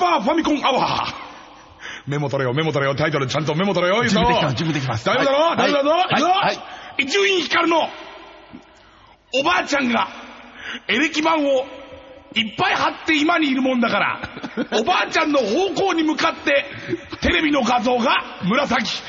パーファミコンアワー。メモ取れよ、メモ取れよ、タイトルちゃんとメモ取れよ、準備できます準備できます。大丈夫だろ、はい。大丈夫だぞ、はい。いくぞ。はい。伊集院光の、おばあちゃんが、エレキ板をいっぱい貼って今にいるもんだから、おばあちゃんの方向に向かって、テレビの画像が紫。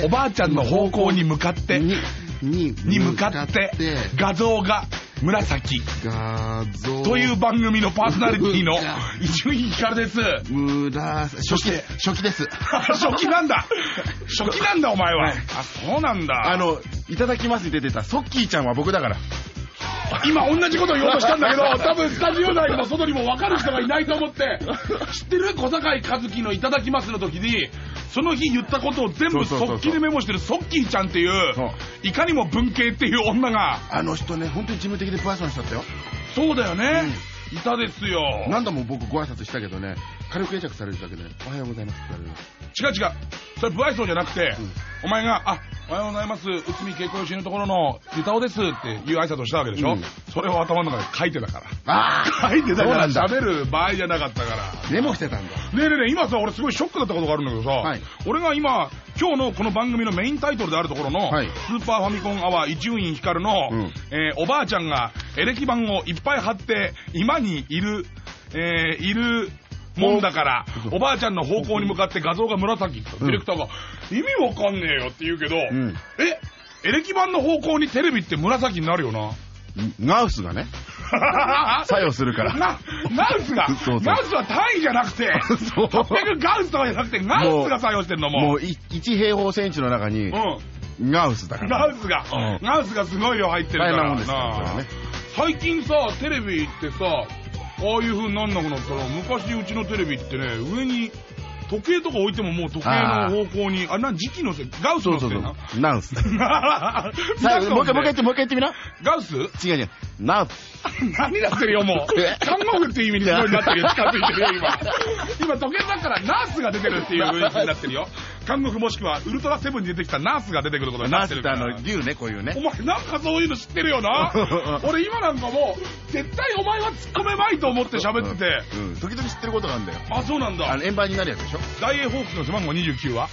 がえおばあちゃんの方向に向かってに、向かって画像が紫。画像。という番組のパーソナリティのいや伊集院光です。そして、初期です。初期なんだ。初期なんだお前は、はいあそうなんだ。あの、いただきますに出てた、ソッキーちゃんは僕だから。今同じこと言おうとしたんだけど多分スタジオ内の外にも分かる人がいないと思って知ってる小坂井和樹の「いただきます」の時にその日言ったことを全部速記でメモしてるソッキーちゃんっていういかにも文系っていう女があの人ね、本当に事務的で不愛想な人だったよ。そうだよね、いたですよ。何度も僕ご挨拶したけどね、軽く会釈されるだけで、おはようございますって言われる。違う違う。それ不愛想じゃなくて、うん。お前が「あおはようございます内海恵子よしのところのゆたおです」っていう挨拶をしたわけでしょ、うん。それを頭の中で書いてたから。あ書いてたから。喋る場合じゃなかったから。メモしてたんだ。ねえねえねえ今さ俺すごいショックだったことがあるんだけどさ、はい。俺が今今日のこの番組のメインタイトルであるところの、はい。スーパーファミコンアワー伊集院光の、うん。えーおばあちゃんがエレキ板をいっぱい貼って居間にいる、えーいるもんだから、おばあちゃんの方向に向かって画像が紫ってディレクターが、意味わかんねえよって言うけど、ん。えエレキ板の方向にテレビって紫になるよな？ガウスがね、作用するから。な、ガウスが、そうそう。ガウスは単位じゃなくて、そう。800ガウスとかじゃなくて、ガウスが作用してんのももうい1平方センチの中にうん。ガウスだから。ガウスが、うん。ガウスがすごい量入ってるから。大変なもんですね最近さ、テレビってさ、ああいう風になんなくなったら、昔うちのテレビってね、上に、時計とか置いてももう時計の方向に、あ、な、時期のせい、ガウスのせいな。。ナウス。な 最後もう一回、もう一回言って、もう一回言ってみな。ガウス？違う違う。ナウス。何なってるよ、もう。え看護婦っていう意味にすごいなってるよ、近づいてるよ、今。今、時計の中からナースが出てるっていう雰囲気になってるよ。看護婦もしくは、ウルトラセブンに出てきたナースが出てくることになナってるから。ウスってあの、竜ね、こういうね。お。前なんかそういうの知ってるよな？俺今なんかもう絶対お前は突っ込めまいと思って喋ってて、うん。時々知ってることがあるんだよ。あそうなんだ。あの、円盤になるやつでしょ？大英ホークスの背番号29は？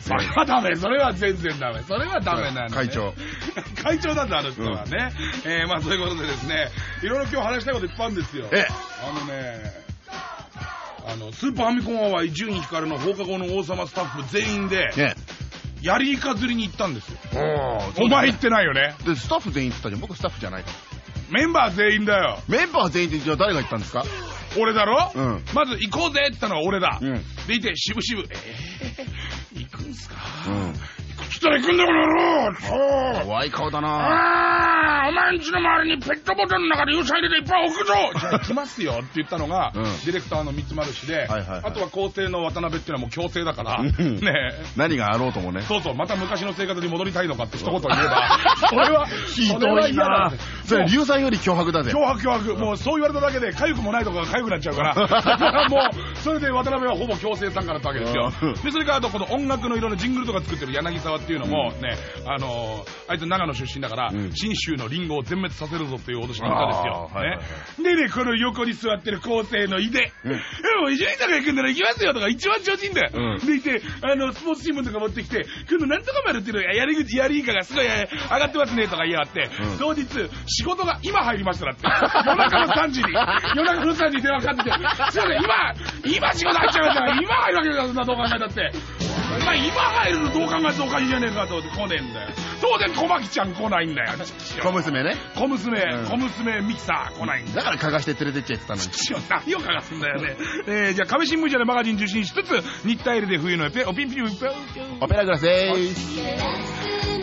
それはダメ。それは全然ダメ。それはダメなんだ、ね、会長。会長なんだあの人はね、えー、まあそういうことでですね。いろいろ今日話したいこといっぱいあるんですよ。え。あのねあのスーパーファミコンアワー伊集院光の放課後の王様スタッフ全員でね。やりイカ釣りに行ったんですよ。おお前行ってないよね。で、スタッフ全員ってたじゃん。僕スタッフじゃないから。メンバー全員だよ。メンバー全員ってじゃあ誰が言ったんですか？俺だろ、うん。まず行こうぜって言ったのは俺だ、うん。でいて渋々。えー、行くんすか、うん。来たら行くんだこの野郎。怖い顔だな。ああお前んちの周りにペットボトルの中で油彩入れていっぱい置くぞ。じゃあ行きますよって言ったのが、うん。ディレクターの三つ丸氏で、はいはいはい。あとは構成の渡辺っていうのはもう強制だから、うん。ねえ。何があろうともね。そうそう、また昔の生活に戻りたいのかって一言言えば、それは、ひどいな。それ、硫酸より脅迫だぜ。脅迫脅迫、もうそう言われただけで、痒くもないとこが痒くなっちゃうから、だからもう、それで渡辺はほぼ強制参加だったわけですよ。うん。で、それからあと、この音楽のいろんなジングルとか作ってる柳沢っていうのもね、あのー、あいつ長野出身だからうん、信州のリンゴを全滅させるぞっていう脅しの歌ですよ。ね。でね、この横に座ってる構成の井出、うん。でも伊集院さんが行くんなら行きますよとか一番調子いいんだよ。うん。でいて、あの、スポーツ新聞とか持ってきて、今度なんとか丸っていうのがやり口、やりイカがすごいえー上がってますねとか言いやがって、うん。当日、仕事が今入りましたらって、夜中の3時に、夜中の3時に電話かかってきて、すいません、今、今仕事入っちゃいました今入るわけだよ、そんなどう考えたって。お前今入るのどう考えておかしいじゃねえかと思って来ねえんだよ。当然小牧ちゃん来ないんだよ。小娘ね。小娘、うん小娘ミキサー来ないんだよ。だから嗅がして連れてっちゃってたのに。父を何を嗅がすんだよね。えー、じゃあ、壁新聞社でマガジン受信しつつ、日体入れで冬のエペ、おピンピンピンピンオペラグラスでーす。「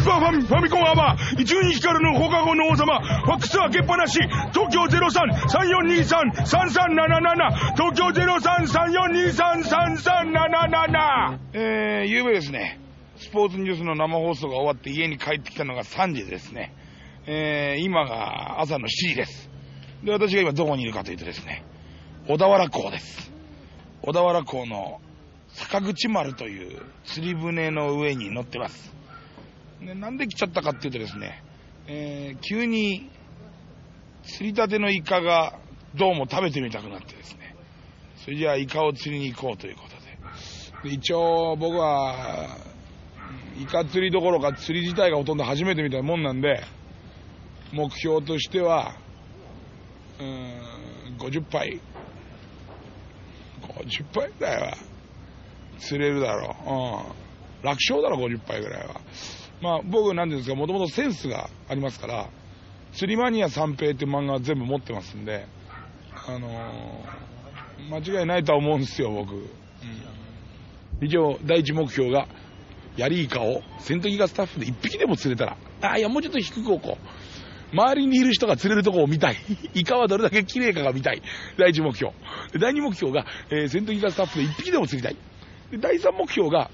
ーパーファミファミコンアワー、伊集院光の放課後の王様、ファックス開けっぱなし、東京03-3423-3377、東京03-3423-3377。えー、ゆうべですね、スポーツニュースの生放送が終わって家に帰ってきたのが3時ですね。えー、今が朝の7時です。で、私が今どこにいるかというとですね、小田原港です。小田原港の坂口丸という釣り船の上に乗ってます。でなんで来ちゃったかっていうとですね、えー、急に釣りたてのイカがどうも食べてみたくなってですね、それじゃあイカを釣りに行こうということで。で一応僕は、イカ釣りどころか釣り自体がほとんど初めてみたいなもんなんで、目標としては、うーん、50杯。50杯ぐらいは釣れるだろう。うん。楽勝だろ、50杯ぐらいは。まあ僕なんですか、もともとセンスがありますから、釣りマニア三平って漫画は全部持ってますんで、あのー間違いないとは思うんですよ、僕。うん以上、第一目標が、ヤリイカを、戦闘機がスタッフで一匹でも釣れたら、あ、いや、もうちょっと低く置こう。周りにいる人が釣れるとこを見たい。イカはどれだけ綺麗かが見たい。第一目標。第二目標が、えー戦闘機がスタッフで一匹でも釣りたい。で第三目標が、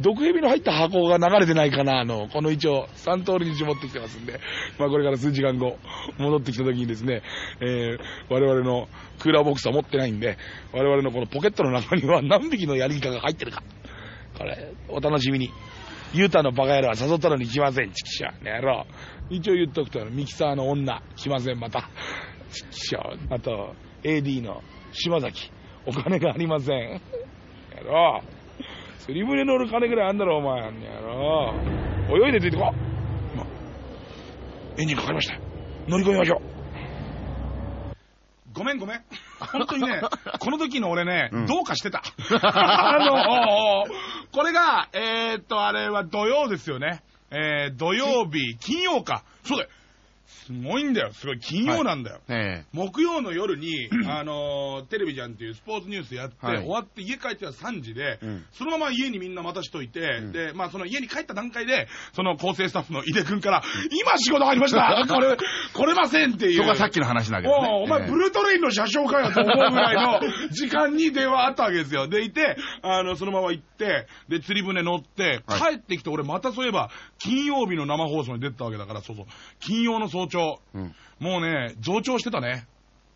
毒蛇の入った箱が流れてないかな、あの、この一応、3通りに絞ってきてますんで、まあこれから数時間後、戻ってきた時にですね、えー我々のクーラーボックスは持ってないんで、我々のこのポケットの中には何匹のヤリイカが入ってるか。これ、お楽しみに。ユータのバカ野郎は誘ったのに来ません、チキシャ。ねやろう。一応言っとくと、ミキサーの女、来ません、また。チキシャ。あと、AD の島崎、お金がありません。やろう。釣り船乗る金ぐらいあんだろ、お前。やろう。泳いでついてこ今エンジンかかりましたよ。乗り込みましょう。ごめんごめん。本当にね、この時の俺ね、うんどうかしてた。あの、これが、えーっと、あれは土曜ですよね。えー、土曜日、金曜か。そうだよ。すごいんだよ。すごい。金曜なんだよ。え木曜の夜に、あのーテレビじゃんっていうスポーツニュースやって、はい終わって家帰っては3時で、うんそのまま家にみんな待たしといて、んで、まあその家に帰った段階で、その構成スタッフの井出くんから、今仕事入りました これ、来れませんっていう。そこはさっきの話だけどね。お前、ええブルートレインの車掌かよと思うぐらいの 時間に電話あったわけですよ。でいて、あの、そのまま行って、で、釣り船乗って、はい帰ってきて、俺またそういえば、金曜日の生放送に出てたわけだから、そうそう。金曜の早朝。うん。もうね、増長してたね。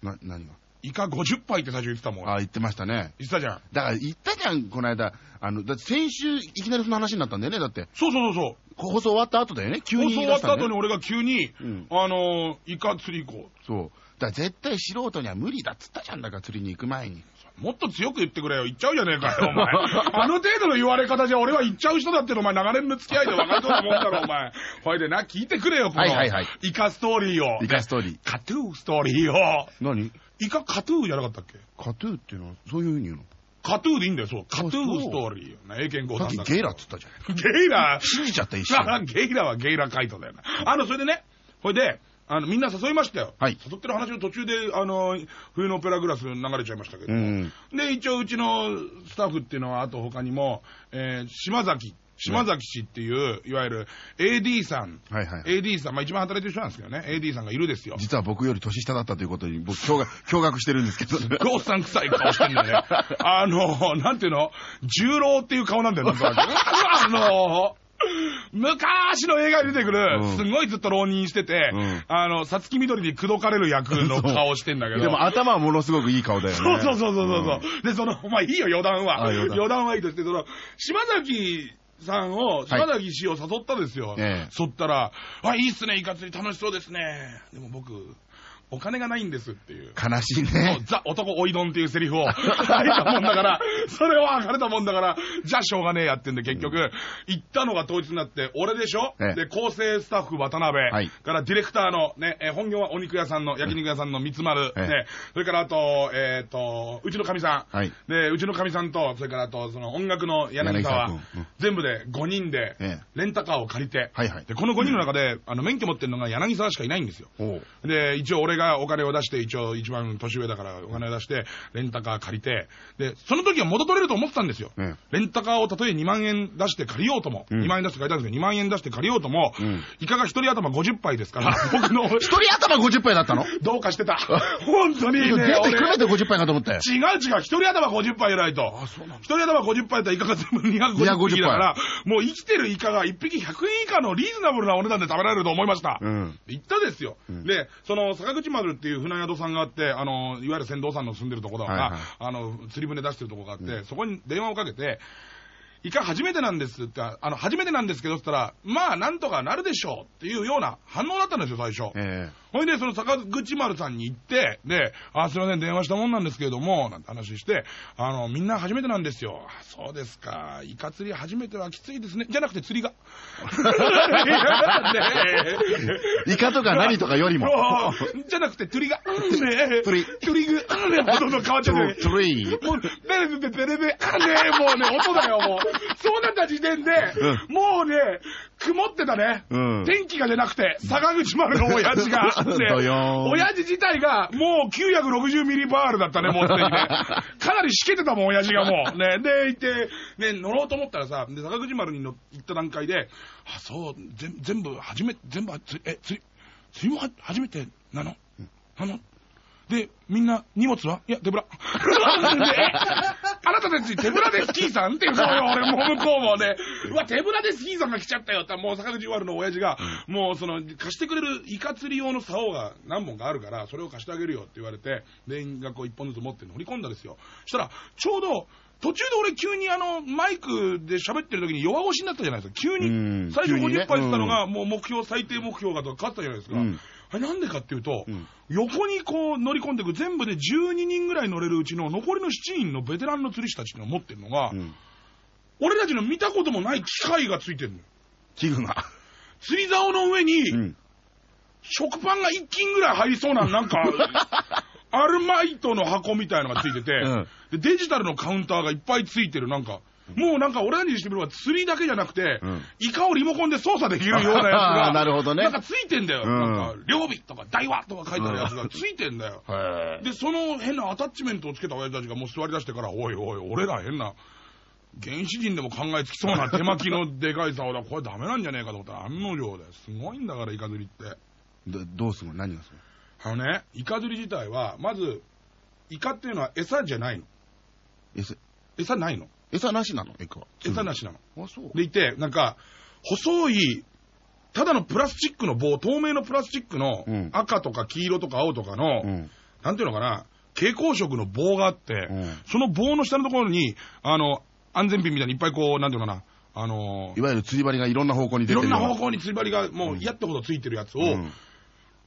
な、何が？イカ50杯って最初言ってたもん。あ、言ってましたね。言ってたじゃん。だから言ったじゃん、この間。あの、だって先週いきなりその話になったんだよね、だって。そうそうそうそう。放送終わった後だよね、急放送終わ。ったた後に俺が急に、うんあのーイカ釣り行こそう。だから絶対素人には無理だっつったじゃん、だから釣りに行く前に。う。もっと強く言ってくれよ。言っちゃうじゃねえかよ、お前。あの程度の言われ方じゃ俺は言っちゃう人だってのお前長年の付き合いで分かると思うんだろ、お前。ほいでな、聞いてくれよ、この、はいはいはいイカストーリーを。イカストーリー。カトゥーストーリーを。何？イカカトゥーじゃなかったっけ？カトゥーっていうのは、そういうふうに言うの？カトゥーでいいんだよ、そう。カトゥーストーリー。な英検さ語っきゲイラっつったじゃん。ゲイラ信じちゃった一あ瞬。ゲイラはゲイラ回答だよな。あの、それでね、ほいで、あの、みんな誘いましたよ。はい誘ってる話の途中で、あの、冬のオペラグラス流れちゃいましたけど。うん。で、一応うちのスタッフっていうのは、あと他にも、えー島崎、島崎氏っていう、いわゆる AD さん、はいはい。AD さん、まあ一番働いてる人なんですけどね、AD さんがいるですよ。実は僕より年下だったということに、僕、驚愕、驚愕してるんですけど。おっさん臭い顔してんだよね。あの、なんていうの？重郎っていう顔なんだよ、なんとなく あの、昔の映画に出てくる、うんすごいずっと浪人してて、うんあの、さつきみどりに口説かれる役の顔してんだけど。でも頭はものすごくいい顔だよね。そうそうそうそうそう。で、その、まあいいよ、余談は。あ余談はいいとして、その、島崎さんを、島崎氏を誘ったですよ。ええそったら、あ、いいっすね、イカ釣り楽しそうですね。でも僕、お金がないんですっていう。悲しいね。ザ・男おいどんっていうセリフを。吐いたもんだから、それを吐かれたもんだから、じゃあしょうがねえやってんで、結局、行ったのが当日になって、俺でしょ、ええ。で、構成スタッフ渡辺、はい。からディレクターのね、えー本業はお肉屋さんの、焼肉屋さんの三つ丸、えそれからあと、えっ、と、うちのかみさん、はい。で、うちのかみさんと、それからあと、その音楽の柳沢、全部で5人でええ、レンタカーを借りて、はいはい。で、この5人の中で、あの、免許持ってるのが柳沢しかいないんですよ。で、一応俺がお金を出して、一応一番年上だからお金を出して、レンタカー借りて、で、その時は元取れると思ってたんですよ。うんレンタカーをたとえ2万円出して借りようとも、うん2万円出して借りたんですけど、2万円出して借りようとも、うんイカが一人頭50杯ですから、僕の、一人頭50杯だったの？どうかしてた。本当にね、全部俺含めて50杯かと思ったよ。違う違う、一人頭50杯やないと。一人頭50杯やったらイカが全部250匹だから、もう生きてるイカが1匹100円以下のリーズナブルなお値段で食べられると思いました。うん。行ったですよ。んで、その、坂口丸っていう船宿さんがあって、あの、いわゆる船頭さんの住んでるところだから、はいはい。あの、釣り船出してるところがあって、そこに電話をかけて、イカ初めてなんですって、あの、初めてなんですけどって言ったら、まあ、なんとかなるでしょうっていうような反応だったんですよ、最初。えほいで、その坂口丸さんに行って、で、あ、すいません、電話したもんなんですけれども、なんて話して、あの、みんな初めてなんですよ。あそうですか。イカ釣り初めてはきついですね。じゃなくて釣りが。イカとか何とかよりも。じゃなくて釣りが。ね釣り釣り具。ねほとんど変わっちゃってる。トレイ。もう、ベレベベレベ、あねもうね、音だよ、もう。そうなった時点で、もうね、曇ってたね。うん天気が出なくて、坂口丸の親父が。ねどよーん親父自体が、もう960ミリバールだったね、もうすでにね。かなりしけてたもん、親父がもう。ね、で、行って、ね、乗ろうと思ったらさ、で、坂口丸に乗行った段階で、あ、そう、全全部、初め、全部、つえ、釣り、釣りもは初めてなの？なの？で、みんな荷物は？いや、手ぶら。あなたたち手ぶらでスキーさんっていうのよ、俺もう向こうもね。うわ、手ぶらでスキーさんが来ちゃったよって、もう坂口丸の親父が、もうその、貸してくれるイカ釣り用の竿が何本かあるから、それを貸してあげるよって言われて、全員がこう一本ずつ持って乗り込んだですよ。そしたら、ちょうど、途中で俺急にあの、マイクで喋ってる時に弱腰になったじゃないですか。急うにん。最初50急にね杯って言ったのが、もう目標、最低目標がとか勝ったじゃないですか。うんあれなんでかっていうと、うん横にこう乗り込んでいく全部で12人ぐらい乗れるうちの残りの7人のベテランの釣り師たちが持ってるのが、うん。俺たちの見たこともない機械がついてるのよ。器具が。釣り竿の上に、うん。食パンが1斤ぐらい入りそうな、なんか、アルマイトの箱みたいのがついてて、うんでデジタルのカウンターがいっぱいついてる、なんか、もうなんか俺らにしてみれば釣りだけじゃなくて、うんイカをリモコンで操作できるようなやつが、なるほどねなんかついてんだよ。うんなんか、両尾とか大和とか書いてあるやつがついてんだよ。で、その変なアタッチメントをつけた親父たちがもう座り出してから、おいおい、俺ら変な、原始人でも考えつきそうな手巻きのでかい竿だ。これダメなんじゃねえかと思ったら案の定だよ。すごいんだから、イカ釣りって。どどうすんの？何がするあのね、イカ釣り自体は、まず、イカっていうのは餌じゃないの。餌、餌ないの。餌なしなの？エクは。餌なしなの。あ、そう。でいて、なんか、細い、ただのプラスチックの棒、透明のプラスチックのうん赤とか黄色とか青とかの、うん。なんていうのかな、蛍光色の棒があって、うんその棒の下のところに、あの、安全ピンみたいにいっぱいこう、なんていうのかな、あのいわゆる釣り針がいろんな方向にいろん出てるような方向に釣り針がもう嫌ってほどついてるやつを、うん。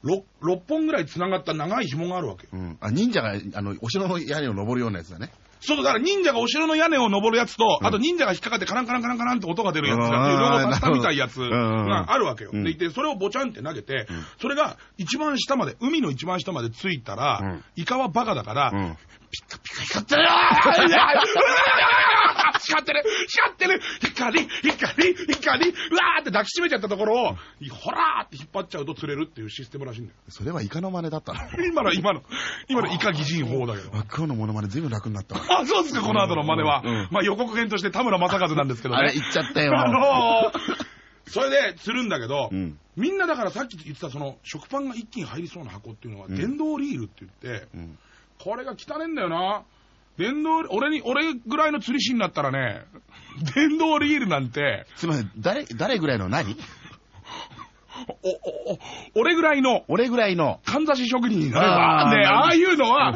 6, 本ぐらい繋がった長い紐があるわけ。うん。あ、忍者が、あの、お城の屋根を登るようなやつだね。そうだから忍者がお城の屋根を登るやつと、うん。あと忍者が引っかかってカランカランカランカランって音が出るやつだっていううん両方みたいやつうんがあるわけよ。うん。でいて、それをボチャンって投げて、ん。それが一番下まで、海の一番下までついたら、うん。イカはバカだから、うん。ピカピカ光ってるよー光ってる光ってる光光光うわーって抱きしめちゃったところを、ほらーって引っ張っちゃうと釣れるっていうシステムらしいんだよ。それはイカの真似だったの。今の、今の、今のイカ擬人法だけど。真っ黒のモノマネずいぶん楽になったわ。あ、そうですか、この後の真似は。うんまあ予告編として田村正和なんですけどね。あれ、言っちゃったよ。あのー、それで釣るんだけど、うん。みんなだからさっき言ってたその食パンが一気に入りそうな箱っていうのは、うん電動リールって言って、うん。これが汚ねえんだよな。電動、俺に、俺ぐらいの釣り師になったらね、電動リールなんて、すいません、誰、誰ぐらいの何？お、お、お、俺ぐらいの、俺ぐらいの。かんざし職人になれば、ね、あああ。いうのはうん、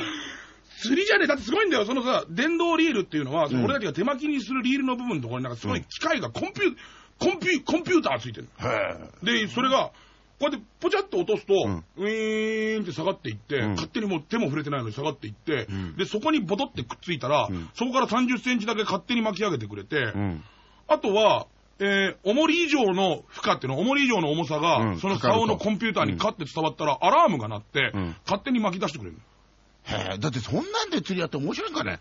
釣りじゃねえ。だってすごいんだよ。そのさ、電動リールっていうのは、俺たちが手巻きにするリールの部分のところになんかすごい機械がコンピュー、コンピュ、コンピューターついてるへで、それが、こうやってポチャッと落とすと、うん。ウィーンって下がっていって、うん。勝手にもう手も触れてないのに下がっていって、うん。で、そこにボトってくっついたら、うん。そこから30センチだけ勝手に巻き上げてくれて、うん。あとは、えー、重り以上の負荷っていうの、重り以上の重さが、うん。その竿のコンピューターにカッて伝わったら、アラームが鳴って、うん。勝手に巻き出してくれるの。へえ、だってそんなんで釣りやって面白いんかね？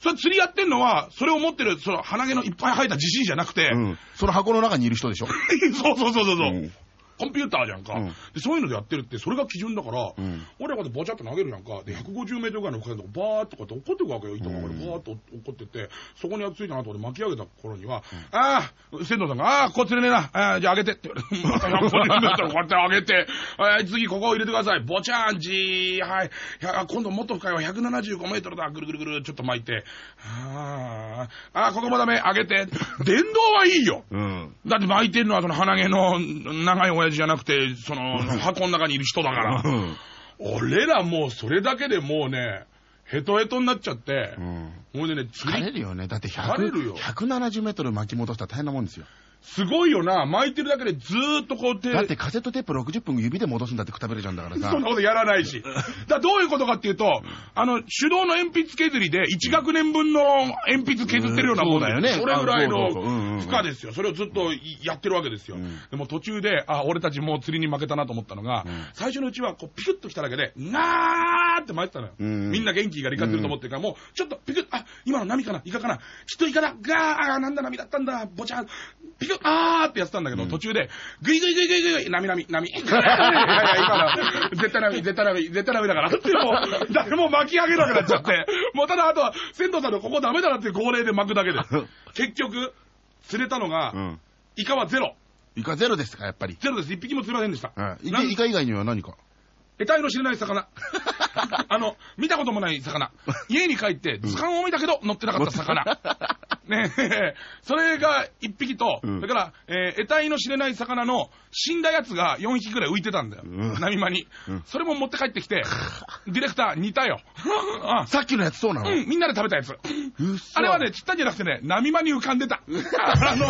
それ釣りやってんのは、それを持ってる、その鼻毛のいっぱい生えた自信じゃなくて、うん。その箱の中にいる人でしょ？そうそうそうそうそう、うんコンピューターじゃんか。うんで、そういうのでやってるって、それが基準だから、うん俺らこうやってボチャって投げるやんか。で、150メートルぐらいの深さでバーっとこうやって怒ってくわけよ、糸が。うんバーっと怒ってて、そこについたなと思って巻き上げた頃には、ああ、仙道さんが、ああ、こっちでねえな、ああ、じゃあ上げてって言われて、また150メートルこうやって上げて、はい、次ここを入れてください。ボチャーン、じー、はい。いや今度もっと深いわ、175メートルだ、ぐるぐるぐる、ちょっと巻いて、ああ、ああ、ここもダメ、上げて。電動はいいよ。うん。だって巻いてるのはその鼻毛の長い親父じゃなくて、その箱の中にいる人だから。うん。俺らもうそれだけでもうね、ヘトヘトになっちゃって、うん。ほいでね、釣疲れり、るよね。だって疲れるよ100 170メートル巻き戻したら大変なもんですよ。すごいよな、巻いてるだけでずーっとこう手、だってカセットテープ60分指で戻すんだってくたびれちゃうんだからさ。そん。なことやらないし。だどういうことかっていうと、あの、手動の鉛筆削りで1学年分の鉛筆削ってるようなもんだよね。それぐらいの負荷ですよ。それをずっとやってるわけですよ。うん。でも途中で、あ、俺たちもう釣りに負けたなと思ったのが、うん。最初のうちはこうピクッと来ただけで、なーって巻いてたのよ。うんみんな元気が光ってると思ってるから、もうちょっとピクッ、あ、今の波かな？イカかな？きっとイカだ。ガーあーなんだ波だったんだ。ボチャン。ピクッ、あーってやってたんだけど、途中で、グイグイグイグイグイ波波波。いやいや、今の、絶対波、絶対波、絶対波だからって、もう、誰も巻き上げなくなっちゃって、もうただあとは、仙道さんのここダメだなっていう号令で巻くだけで。結局、釣れたのが、うん。イカはゼロ。イカゼロですか、やっぱり。ゼロです。一匹も釣れませんでした。イカ以外には何か？得体の知れない魚。あの、見たこともない魚。家に帰って図鑑を見たけど載ってなかった魚。ねえ、それが一匹と、うんだから、えー得体の知れない魚の死んだやつが4匹ぐらい浮いてたんだよ。うん波間に、うんそれも持って帰ってきて、ディレクター煮たよ。あ さっきのやつそうなの？うん、みんなで食べたやつ。あれはね、釣ったんじゃなくてね、波間に浮かんでた。あの、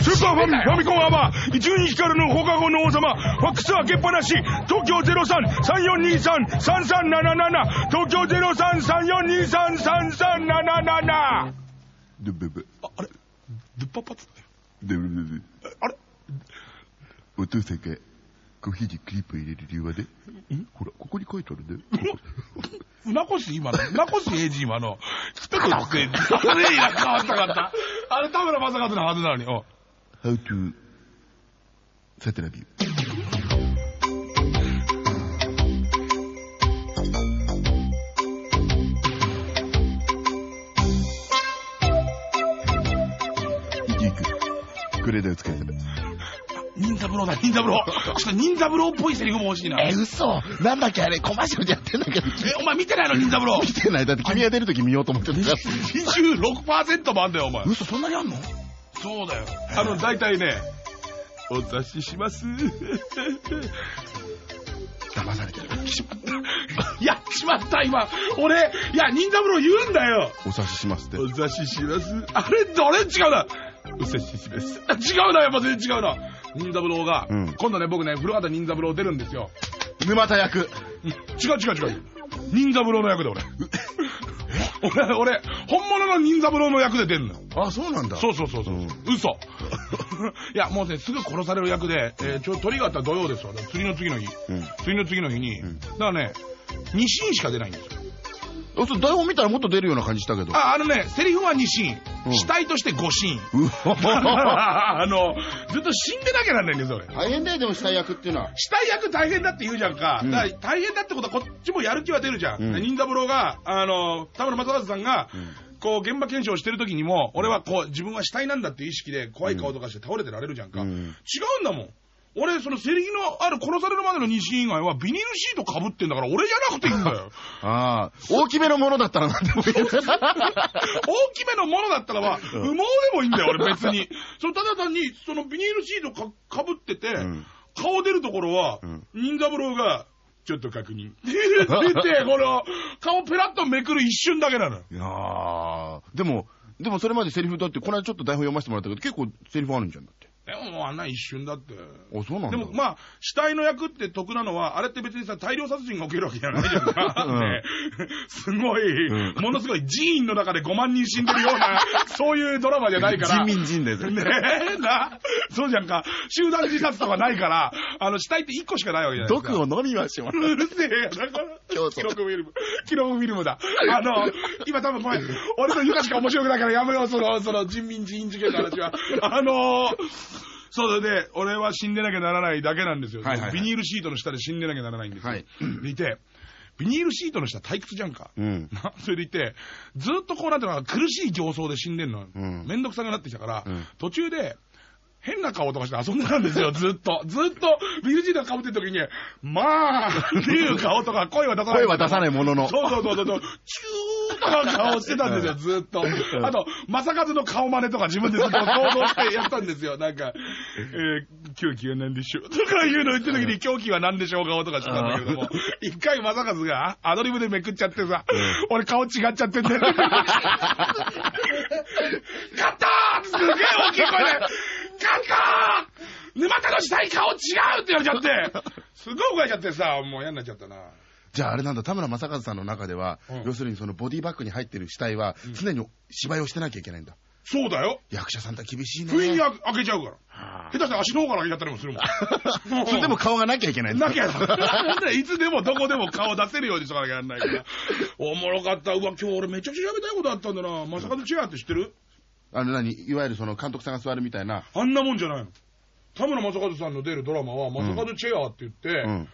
スーパーファミファミコンアワー、伊集院光の放課後の王様、ファックス開けっぱなし、東京03-3423-3377、東京03-3423-3377。でべべ。ああれ？ドゥッパッパっつって。でべべべ。あれ？お父さんがコーヒーにクリップ入れる理由はね、ほら、ここに書いてあるね。船越今の、船越英二今の、一言って、あれいや、変わったかった。あれ田村正和のはずなのに。お How to サテラビュー。く。これでお疲れ様。忍三郎だ、忍三郎。ちょっと忍三郎っぽいセリフも欲しいな。え、え、嘘なんだっけあれ、コマーシャルでやってんだけど。お前見てないの、忍三郎。見てない。だって君が出るとき見ようと思ってたから。26%もあんだよ、お前。嘘、そんなにあんの？そうだよ。あの、大体ね、お出しします。騙されてる。やっちまった、今。俺、いや、忍三郎言うんだよ。お察ししますって。お出しします。あれ、あれ違うな。お察しします。あ違うな、やっぱ全然違うな。忍三郎が、うん今度ね、僕ね、古畑任三郎出るんですよ。沼田役。うん違う違う違う。任三郎の役で俺。俺、俺、本物の任三郎の役で出んの。あ、そうなんだ。そうそうそうそう。うん嘘。いや、もうね、すぐ殺される役で、えーちょ、鳥があったら土曜ですわ。釣りの次の日。うん。釣りの次の日に。んだからね、2シーンしか出ないんですよ。台本見たらもっと出るような感じしたけど。あ、あのね、セリフは2シーン。うん死体として5シーン。あの、ずっと死んでなきゃなんないんですよ、俺。大変だよ、でも死体役っていうのは。死体役大変だって言うじゃんか。から大変だってことはこっちもやる気は出るじゃん。うんで任三郎が、あの、田村正和さんが、こう、現場検証してる時にも、俺はこう、自分は死体なんだっていう意識で怖い顔とかして倒れてられるじゃんか。うん違うんだもん。俺、そのセリフのある殺されるまでの2シーン以外はビニールシート被ってんだから俺じゃなくていいんだよ。ああ、大きめのものだったらなんでもいい。大きめのものだったらば、うん羽毛でもいいんだよ、俺別に。そのただ単に、そのビニールシートかかぶってて、うん顔出るところは、うん任三郎が、ちょっと確認。ってこの、顔ペラッとめくる一瞬だけなの。いやーでも、でもそれまでセリフだって、この間ちょっと台本読ませてもらったけど、結構セリフあるんじゃんだって。でももうあんな一瞬だって。あ、そうなんだ。でもまあ、死体の役って得なのは、あれって別にさ、大量殺人が起きるわけじゃないじゃんか。うんねすごい、うんものすごい寺院の中で5万人死んでるような、そういうドラマじゃないから。人民人だよ。ねえ、な、そうじゃんか。集団自殺とかないから、あの、死体って1個しかないわけじゃないですか。毒を飲みましょう。うるせえよ、だから。京都記録フィルム。記録フィルムだ。あの、今多分ごめん。俺とゆかしか面白くないからやめよう、その、その人民人員事件の話は。あの、そうで、俺は死んでなきゃならないだけなんですよ。はいはいはいビニールシートの下で死んでなきゃならないんですよ。はいでいて、ビニールシートの下退屈じゃんか。うん。なそれでいて、ずっとこうなんてのかな苦しい形相で死んでんの。うんめんどくさくなってきたから、うん途中で、変な顔とかして遊んでたんですよ、ずっと。ずっと、ビルシートかぶってる時に、まあ、っていう顔とか声は出さない。声は出さないものの。そうそうそうそう、チューとか顔してたんですよ、ずっと。あと、正和の顔真似とか自分でずっと想像してやったんですよ。なんか、えー、狂気は何でしょうとかいうの言ってる時に狂気は何でしょう顔とかしてたんだけども、一回正和がアドリブでめくっちゃってさ、俺顔違っちゃってんだよ。勝ったーすげえ大きい声で、勝ったー沼田の死体顔違うって言われちゃって、すごい怒られちゃってさ、もう嫌になっちゃったな。じゃああれなんだ、田村正和さんの中では、うん要するにそのボディバッグに入ってる死体は、常に芝居をしてなきゃいけないんだ。そうだよ。役者さんって厳しいね。不意に開けちゃうから。下手したら足の方から開けちゃったりもするもん。それでも顔がなきゃいけないんだなきゃだ。いつでもどこでも顔出せるようにしとかなきゃやんないから。おもろかった。うわ、今日俺めちゃくちゃ喋りたいことあったんだな。まさかのチェアって知ってる？あの何、いわゆるその監督さんが座るみたいな。あんなもんじゃないの。田村正和さんの出るドラマは、正和チェアって言って、うん。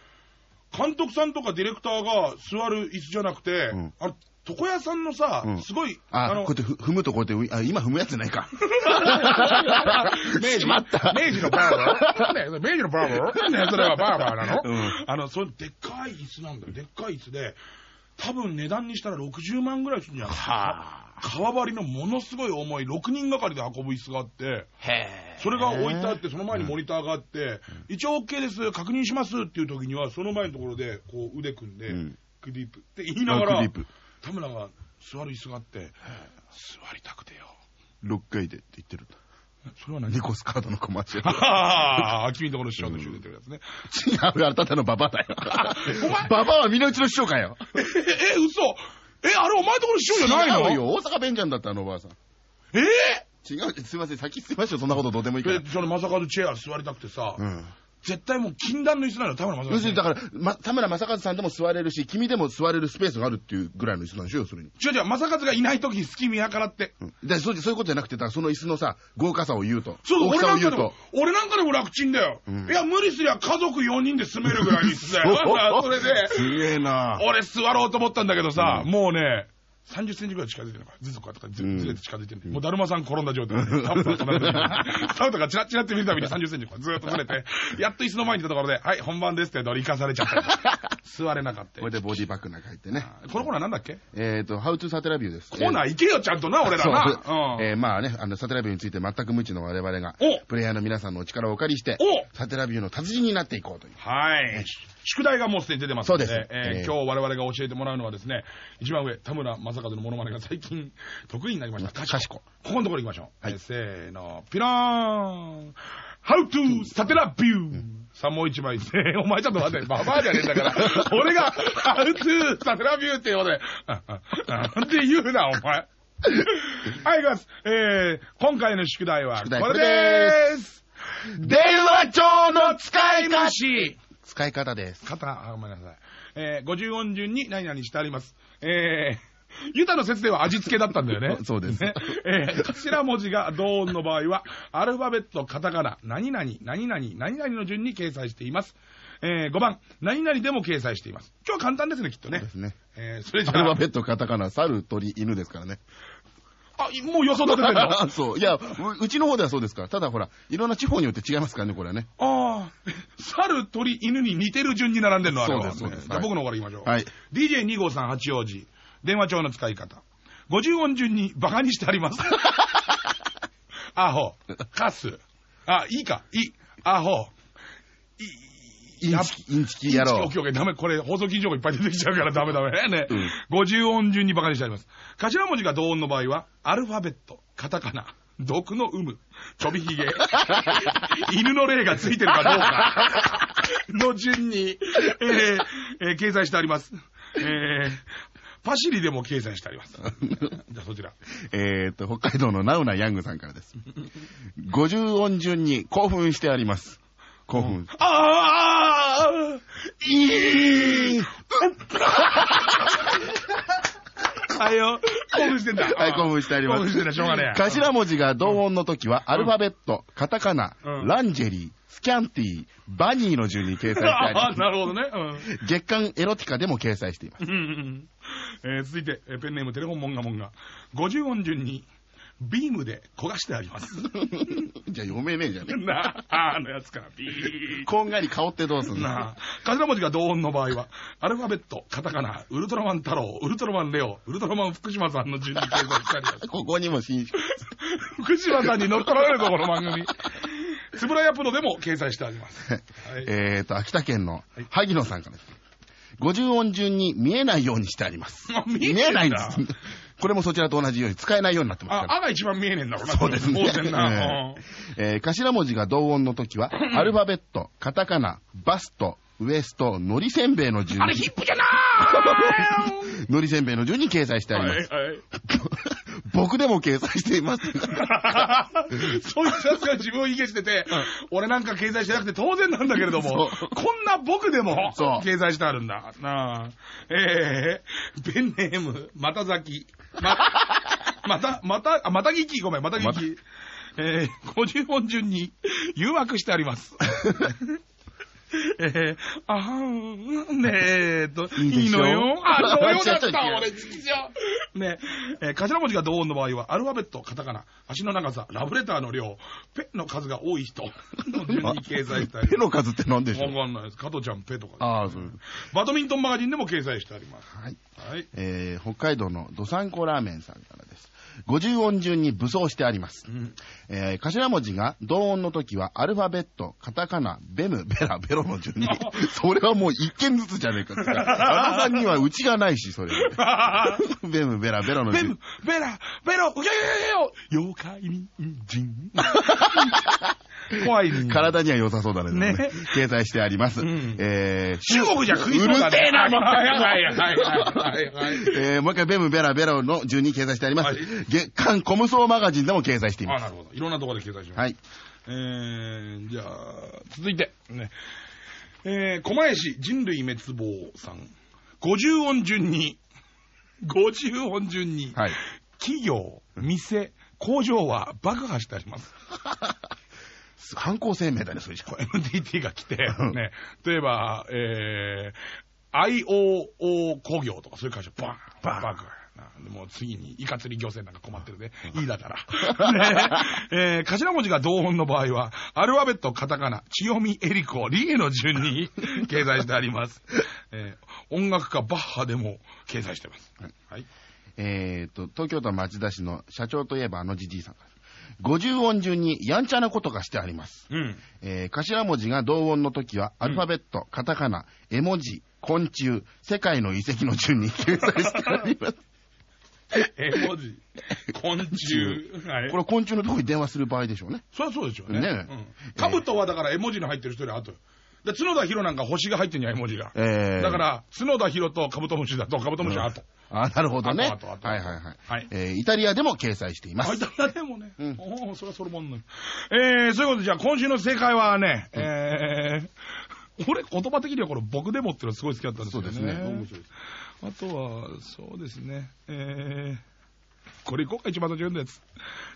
監督さんとかディレクターが座る椅子じゃなくて、うん。あれ、床屋さんのさ、うん。すごい、あ、のこうやってふ踏むとこうやって、あ、今踏むやつないか。明治った。明治のバーバー？ね明治のバーバー？ねそれはバーバーなの、うん。あの、それでっかい椅子なんだよ。でっかい椅子で、多分値段にしたら60万ぐらいするんじゃない？は革張りのものすごい重い6人がかりで運ぶ椅子があって、へそれが置いてあって、その前にモニターがあって、一応 OK です、確認しますっていう時には、その前のところで、こう腕組んで、うんクリップって言いながら田村が座る椅子があって、座りたくてよ。6回でって言ってるんだ。それは何？ニコスカードのコマーシャル。ああ、君のところの師匠と一緒に出てるやつね。違う、あれただのババアだよ。お前ババアは身の内の師匠かよ。え、え、嘘え、あれお前のところの師匠じゃないの？違うよ、大阪弁じゃんだった、あのおばあさん。え？違う、すいません、先すいませんよ、そんなことどうでもいいからで、。そのまさかのチェア座りたくてさ、うん。絶対もう禁断の椅子なの、田村正和要するに、だから、ま、田村正和さんでも座れるし、君でも座れるスペースがあるっていうぐらいの椅子なんでしょ、要するに。違う違う、正和がいない時好き見計らって。うん。で、そうそういうことじゃなくて、だその椅子のさ、豪華さを言うと。そう、俺なんかでも俺なんかでも楽ちんだよ。うんいや、無理すりゃ家族4人で住めるぐらいの椅子だよ。それで、すげえな俺座ろうと思ったんだけどさ、うんもうね、30センチぐらい近づいてるのか。ずつこうやってずうんずれて近づいてる、もうだるまさん転んだ状態で。タップが離れてるスタウトがチラッチラって見るたびに30センチずーっとずれて、やっと椅子の前にいたところで、はい、本番ですって乗りかされちゃった。座れなかったこれでボディバッグの中入ってね。このコーナーなんだっけ？えっと、How to サテラビューです。コーナー行けよ、ちゃんとな、俺らな。うんえーまあね、あの、サテラビューについて全く無知の我々がお、プレイヤーの皆さんのお力をお借りしてお、サテラビューの達人になっていこうという。はい。宿題がもうすでに出てますので、今日我々が教えてもらうのはですね、一番上、田村正和のモノマネが最近 得意になりました。うんかしこ。ここのところ行きましょう。はいえーせーの、ピラーン !How to サテラビュー、さあもう一枚、え ーお前ちょっと待って、ババアじゃねえんだから、俺が How to サテラビューって言うので、なんて言うな、お前。はい、行きます。えー、今回の宿題はこれでーす。電話帳の使い主使い方です。肩、あ、ごめんなさい。えー、50音順に何々してあります。えー、ユタの説では味付けだったんだよね。そうですね、えー、頭文字が同音の場合は、アルファベット、カタカナ、何々、何々、何々の順に掲載しています。えー、5番、何々でも掲載しています。今日は簡単ですね、きっとねで。すね。えー、それじゃあアルファ、ベット、カタカナ、猿、鳥、犬ですからね。あ、もう予想立ててんの？そう。いや、ううちの方ではそうですから。ただほら、いろんな地方によって違いますからね、これはね。ああ、猿、鳥、犬に似てる順に並んでんのあれは。そうですそうですじゃあ僕の方から言いましょう。はい。DJ2 号さん八王子。電話帳の使い方。50音順にバカにしてあります。アホ、カス。あ、いいか、いい、アホ。いインチキ、インチキ野郎オッ。ケーオッケー、ダメ、これ放送禁止用語いっぱい出てきちゃうからダメダメ。ね。うん50音順にバカにしてあります。頭文字が同音の場合は、アルファベット、カタカナ、毒の有無、ちょびひげ、犬の霊がついてるかどうか、の順に、えーえー掲載してあります。えー、パシリでも掲載してあります。じゃあそちら。えーっと、北海道のナウナヤングさんからです。50音順に興奮してあります。興奮。あーいいはいよ。興奮してんだ。はい、興奮してあります。興奮してんだ、しょうがねえ。頭文字が同音の時は、アルファベット、カタカナ、うんランジェリー、スキャンティー、バニーの順に掲載してありあます。なるほどね。うん月刊エロティカでも掲載しています。えー続いて、えーペンネームテレフォンモンガモンガ。50音順に、ビームで焦がしてあります。じゃあ読めねえじゃねえ。なあ、あのやつから、ビー。こんがり香ってどうすんの？なあ、頭文字が同音の場合は、アルファベット、カタカナ、ウルトラマン太郎、ウルトラマンレオ、ウルトラマン福島さんの順に掲載してあり。ここにも新種。福島さんに乗っ取られるぞ、この番組。つぶらやプロでも掲載してあります。はいえーと、秋田県のはい萩野さんからです。50音順に見えないようにしてあります。あ見えないんです。これもそちらと同じように使えないようになってますかあ、ら。あが一番見えねえんだろうな。そうですね。当然な。えー頭文字が同音の時は、アルファベット、カタカナ、バスト、ウエスト、海苔せんべいの順あれヒに、ップじゃな海苔 せんべいの順に掲載してあります。ーはいはい。僕でも掲載しています。そいつは自分を卑下してて、俺なんか掲載してなくて当然なんだけれども、こんな僕でも掲載してあるんだ。なあ。えー、ペンネーム、また咲き。ま、また、また、あ、またぎき、ごめん、またぎき。えー、50音順に誘惑してあります。えー、あーん、ねえと、いいのよ。あ、同様だった、俺、実は。ねえー頭文字が同音の場合は、アルファベット、カタカナ、足の長さ、ラブレターの量、ペンの数が多い人の 順に掲載してあり手の数って何でしょわうかんないです。加トちゃん、ペとか。ああ、そう。バドミントンマガジンでも掲載してあります。はい。はい。えー北海道のどさんこラーメンさんからです。50音順に武装してあります。えー頭文字が同音の時は、アルファベット、カタカナ、ベム、ベラ、ベロの順に。それはもう一件ずつじゃねえかって。あのさんにはうちがないし、それ。ベム、ベラ、ベロの順ベム。、ベラ、ベロ、うやややや妖怪人参。怖い人。体には良さそうだね。ねでもね掲載してあります。うんえー中国じゃ食いそうだね。うるせえな、もうはいはいはいはいはい。えーもう一回、ベム、ベラ、ベロの順に掲載してあります。はい月刊コムソーマガジンでも掲載していあ、ます。なるほど。いろんなところで掲載します。はい。えー、じゃあ、続いて、ね。えー、狛江市人類滅亡さん。50音順に、50音順に、はい。企業、店、工場は爆破してあります。犯行声明だね、それじゃ。NTT が来て、ね、例えば、えー、IOO 工業とかそういう会社、バーン、バーン、バーン。でもう次に、イカ釣り漁船なんか困ってるね。いいだから。ねえー、頭文字が同音の場合は、アルファベット、カタカナ、千代美エリコ、リエの順に 掲載してあります。えー、音楽家バッハでも掲載してます。はい。えーと、東京都町田市の社長といえばあのじじいさんから。50音順にやんちゃなことがしてあります。うん。えー頭文字が同音の時は、アルファベット、カタカナ、絵文字、昆虫、世界の遺跡の順に掲載してあります。絵文字、昆虫。はいこれ昆虫のところに電話する場合でしょうね。そりゃそうでしょうね。ねうん。カブトはだから絵文字の入ってる人より後よ。で、角田博なんか星が入ってんじゃん、絵文字が。えー、だか、ら、角田博とカブトムシだと、カブトムシは後。あ、なるほどね。あとあとはいはいはい。はいえーイタリアでも掲載していまあ、イす。タリアでもね。うんおお、それはそれもんの。えー、そういうことで、じゃあ今週の正解はね、えー、俺言葉的にはこれ僕でもっていうのすごい好きだったんですそうよね。ですね。面白いです。あとは、そうですね。えー、これいこうか、一番途中のやつ。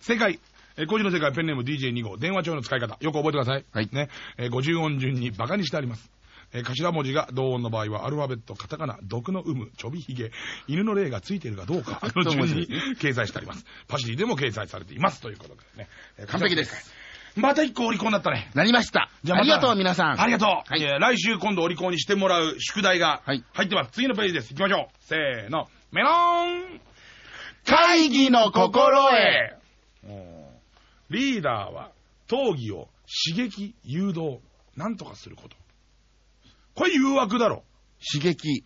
正解。えー、今週の正解、ペンネーム DJ2 号、電話帳の使い方。よく覚えてください。はいね。えー、50音順に馬鹿にしてあります。えー、頭文字が同音の場合は、アルファベット、カタカナ、毒の有無、ちょびひげ、犬の霊がついているかどうか、の順に掲載してあります。パシリでも掲載されています。ということでね。えー完璧です。また一個お利口になったね。なりました。じゃあありがとう、皆さん。ありがとう。はいえー来週今度お利口にしてもらう宿題がはい入ってます。次のページです。行きましょう。せーの。メロン会議の心得。リーダーは討議を刺激、誘導、なんとかすること。これ誘惑だろ。刺激、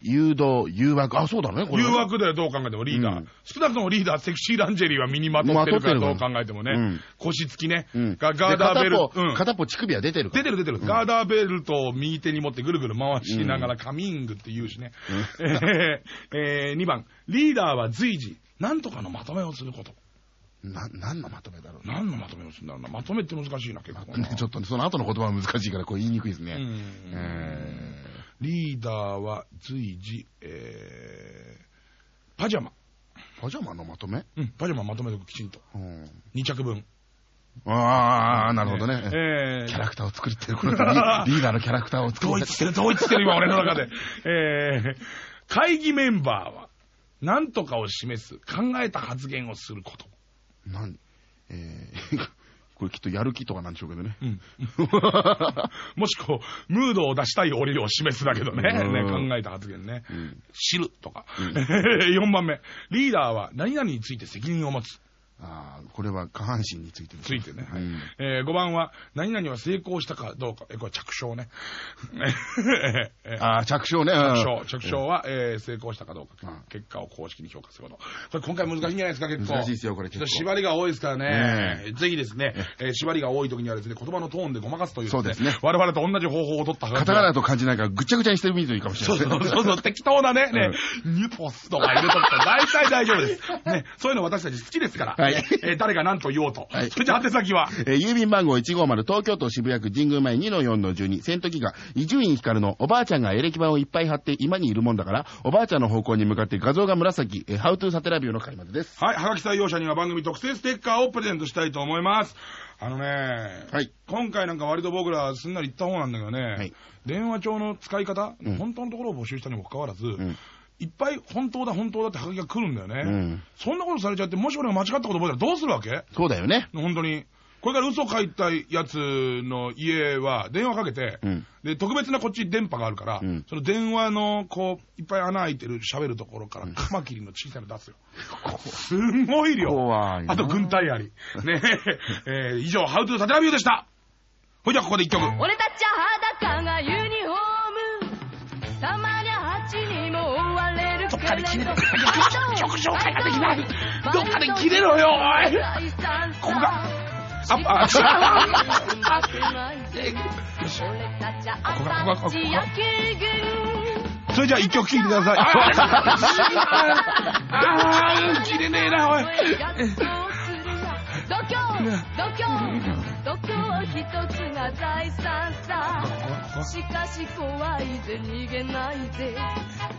誘導、誘惑。あ、そうだね、これ。誘惑だよ、どう考えてもリーダー。うん少なくともリーダー、セクシーランジェリーは身にまとってるから、どうまとってる考えてもね。うん腰付きね。うん。がガーダーベルト。で片方、うん片方乳首は出てるから。出てる出てる。うんガーダーベルトを右手に持ってぐるぐる回しながらカミングって言うしね。えーえ2番、リーダーは随時、なんとかのまとめをすること。な、何のまとめだろうな。何のまとめをするんだろうな。まとめって難しいな、結構な。ねちょっとね、その後の言葉は難しいから、これ言いにくいですね。うんえリーダーは随時、えパジャマ。パジャマのまとめ？うん、パジャマまとめてきちんと。うん。2着分。ああ、なるほどね。えーキャラクターを作りってる。こリ リーダーのキャラクターを作り統一してる、統一してる、今、俺の中で。えー、会議メンバーは、何とかを示す、考えた発言をすること。何えー、これきっとやる気とかなんでしょうけどね。うん。もしこう、ムードを出したい俺を示すだけどね。うんね考えた発言ね。うん知るとか。うん 4番目。リーダーは何々について責任を持つ。ああ、これは下半身についてですついてね。はいうんえー5番は何々は成功したかどうか。えこれ着床ね。えーああ、着床ね。着うん床。着床は、えー成功したかどうか、うん結果を公式に評価すること。これ今回難しいんじゃないですか、結構。難しいですよこれちょっと結構縛りが多いですからね。ねぜひですね、えー縛りが多い時にはですね、言葉のトーンでごまかすというそうですね我々と同じ方法を取った話カタカナと感じないからぐっちゃぐちゃにしてみるといいかもしれそないそうそうそう、適当なね、ね、ニュポスとか入れとったら大体大丈夫です。ね、そういうの私たち好きですから。はいえー誰が何と言おうと。はい。それじゃあ宛先は、えー郵便番号150東京都渋谷区神宮前2-4-12戦闘機が伊集院光のおばあちゃんがエレキ板をいっぱい貼って今にいるもんだからおばあちゃんの方向に向かって画像が紫。えーハウトゥーサテラビューの回までです。はい、はがき採用者には番組特製ステッカーをプレゼントしたいと思います。あのね、はい。今回なんか割と僕らすんなり言った方なんだけどね、はい。電話帳の使い方、うん。本当のところを募集したにもかかわらず、んいっぱい本当だ本当だってはがきが来るんだよね。うんそんなことされちゃって、もし俺が間違ったこと覚えたらどうするわけ？そうだよね。本当に。これから嘘書いたやつの家は電話かけて、うんで、特別なこっち電波があるから、うんその電話のこう、いっぱい穴開いてる喋るところからカマキリの小さいの出すよ。すんごい量。怖いなあと軍隊あり。ねえー以上、ハウトゥーサテラビューでした。ほいじゃあここで一曲。俺たちは裸がユニフォーかで切れる曲紹介ができないどっかで切れろよおいここがあ、あ、それじゃあ一曲聴いてください。あーあー、切れねえな、おい。度胸度胸度胸一つが財産さ。しかし怖いぜ逃げないぜ。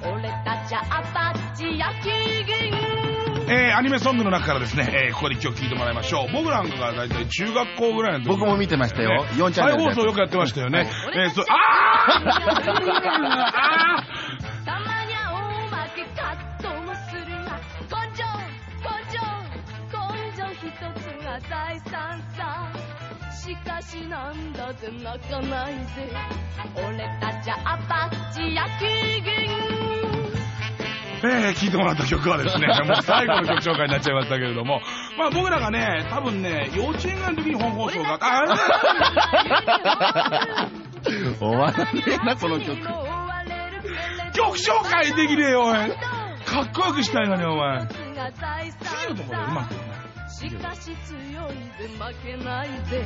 俺たちはアパッチ野球軍えー、アニメソングの中からですね、えー、ここで一曲聴いてもらいましょう。僕なんかが大体中学校ぐらいの時僕も見てましたよ。4チャンネルで再放送よくやってましたよね。えー、そあー！あ たまにゃおまけカットもするが根性根性根性一つが財産さしかしなんだぜ泣かないぜ。俺たちはアパッチ野球軍ーえー、聴いてもらった曲はですね、もう最後の曲紹介になっちゃいましたけれども、まあ僕らがね、多分ね、幼稚園ぐらいの時に本放送が、あー終わらねえな、この曲。曲紹介できねえよ、おい。かっこよくしたいのに、お前。次のところでうまくしかし強いぜ負けないぜ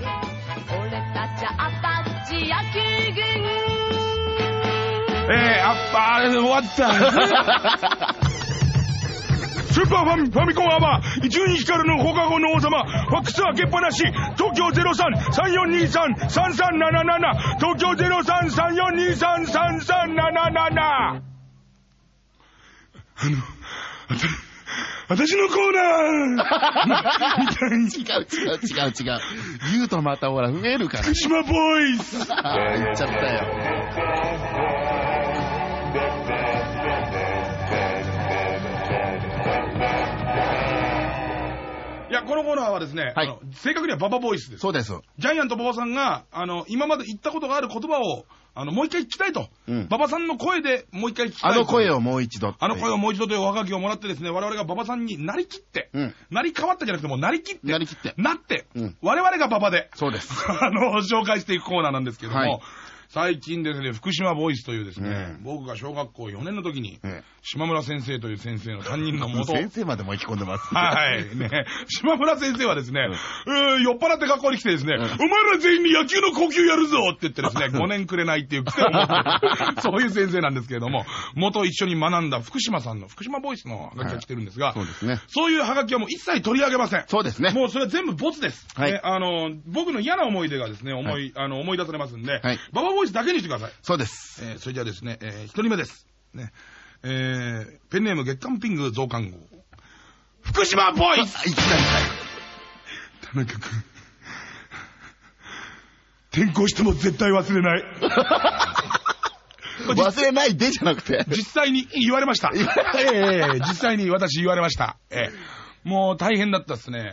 俺たちはアパッチ野球軍えー、あっぱ、あれ終わった。スーパーファミファミコンアワー、伊集院光の放課後の王様、ファックス開けっぱなし、東京03-3423-3377、東京03-3423-3377。あの、あた私のコーナーみたいに、違う違う違う違う。言うとまたほら増えるから。福島ボーイスああ、言っちゃったよ。いや、このコーナーはですね、はいあの正確にはババボイスです。そうです。ジャイアント馬場さんが、あの、今まで言ったことがある言葉を、あの、もう一回聞きたいと。うん馬場さんの声でもう一回聞きたいと。あの声をもう一度。あの声をもう一度というおはがきをもらってですね、我々が馬場さんになりきって、うんなり変わったじゃなくてもうなりきって、なりきってなって、うん我々が馬場で、そうです。あの、紹介していくコーナーなんですけども、はい最近ですね、福島ボイスというですね、うん僕が小学校4年の時に、え島村先生という先生の担任のえもと、先生までも意気込んでます。はい。ね。島村先生はですね、酔っ払って学校に来てですね、んお前ら全員に野球の呼吸やるぞって言ってですね、5年くれないっていう癖を持ってるそういう先生なんですけれども、元一緒に学んだ福島さんの、福島ボイスのハガキが来てるんですが、そうですね。そういうハガキはもう一切取り上げません。そうですね。もうそれは全部ボツです。はいねあの、僕の嫌な思い出がですね、思い、あの、思い出されますんで、はいババボイスだけにしてください。そうです。えーそれじゃあですね、えー一人目です。ね。えー、ペンネーム月刊ピング増刊号。福島ボーイズいきなり田中君。転校しても絶対忘れない。忘れないでじゃなくて。実際に言われました。ええ実際に私言われました。ええもう大変だったっすね。